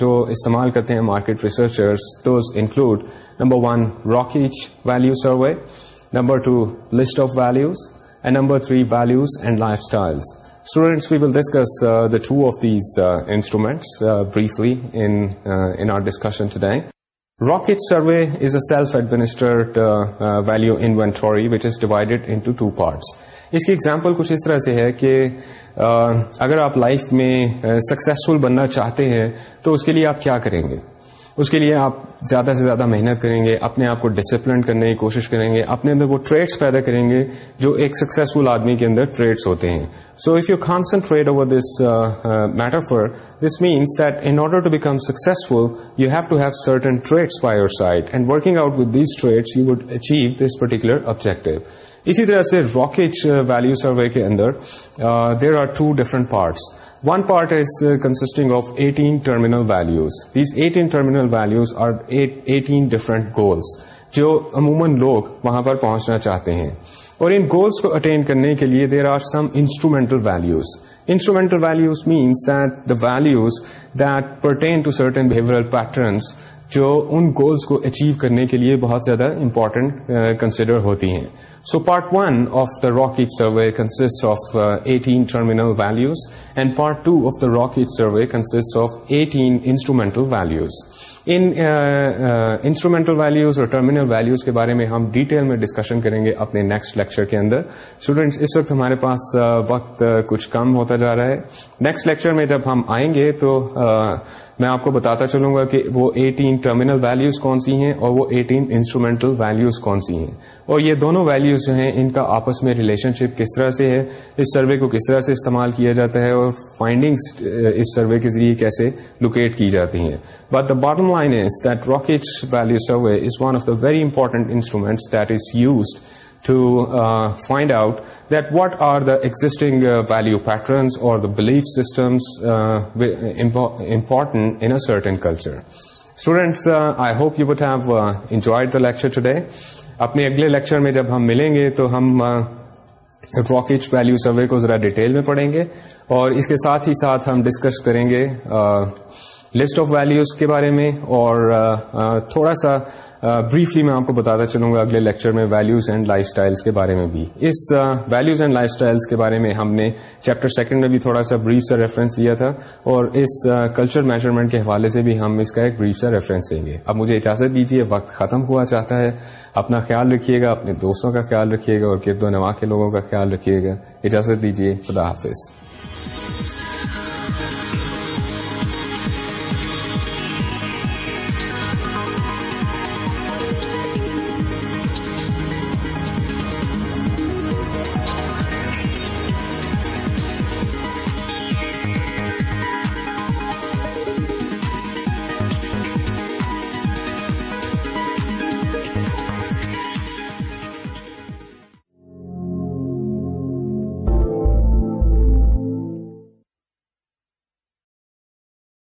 جو استعمال کرتے ہیں market researchers those include number one Rokeach value survey number two list of values number three values and lifestyle students we will ڈسکسٹرٹس discussion Rokeach survey is a self administered value inventory which is divided into two parts اس کی example کچھ اس طرح سے ہے کہ اگر آپ لائف میں سکسسفل بننا چاہتے ہیں تو اس کے لیے آپ کیا کریں گے اس کے لیے آپ زیادہ سے زیادہ محنت کریں گے اپنے آپ کو ڈسپلن کرنے کی کوشش کریں گے اپنے اندر وہ ٹریڈس پیدا کریں گے جو ایک سکسیزفل آدمی کے اندر ٹریڈس ہوتے ہیں so if you concentrate over this matter for this means that in order to become successful you have to have certain traits by your side and working out with these traits you would achieve this particular objective اسی طرح سے Rokeach value survey کے اندر there are two different parts one part is consisting of eighteen terminal values these eighteen terminal values are eighteen different goals جو عموماً لوگ وہاں پر پہنچنا چاہتے ہیں اور ان گولس کو اٹین کرنے کے لیے there are some instrumental values instrumental values means that the values that pertain to certain behavioural patterns جو ان گولز کو اچیو کرنے کے لیے بہت زیادہ امپورٹنٹ کنسیڈر uh, ہوتی ہیں so part one of the Rokeach survey consist of eighteen terminal values and part two of the Rokeach survey consist of eighteen instrumental values in instrumental values اور terminal values کے بارے میں ہم detail میں discussion کریں گے اپنے next lecture کے اندر اسٹوڈینٹس اس وقت ہمارے پاس وقت کچھ کم ہوتا جا رہا ہے نیکسٹ لیکچر میں جب ہم آئیں گے تو میں آپ کو بتاتا چلوں گا کہ وہ 18 ٹرمینل ویلوز کون سی ہیں اور وہ 18 انسٹرومینٹل ویلوز کون سی ہیں اور یہ دونوں ویلوز جو ہیں ان کا آپس میں ریلیشن شپ کس طرح سے ہے اس سروے کو کس طرح سے استعمال کیا جاتا ہے اور فائنڈنگ اس سروے کے ذریعے کیسے لوکیٹ کی جاتی ہیں but the bottom mines that Rokeach value survey is one of the very important instrument that is used to find out that what are the existing value patterns or belief systems important in culture students I hope you would have enjoyed the lecture today اپنے اگلے lecture میں جب ہم ملیں گے تو ہم rock value survey کو ذرا ڈیٹیل میں پڑھیں گے اور اس کے ساتھ ہی ساتھ ہم ڈسکس کریں گے لسٹ آف ویلوز کے بارے میں اور تھوڑا سا بریفلی میں آپ کو بتاتا چلوں گا اگلے لیکچر میں ویلوز اینڈ لائف اسٹائل کے بارے میں بھی اس ویلوز اینڈ لائف اسٹائل کے بارے میں ہم نے چیپٹر سیکنڈ میں بھی تھوڑا سا بریف سا ریفرنس دیا تھا اور اس کلچر میجرمنٹ کے حوالے سے بھی ہم اس کا ایک بریف سا ریفرنس دیں گے اب مجھے اجازت دیجیے وقت ختم ہوا چاہتا ہے اپنا خیال رکھیے گا اپنے دوستوں کا خیال رکھیے گا اور کردو و کے لوگوں کا خیال رکھیے گا اجازت دیجیے خدا حافظ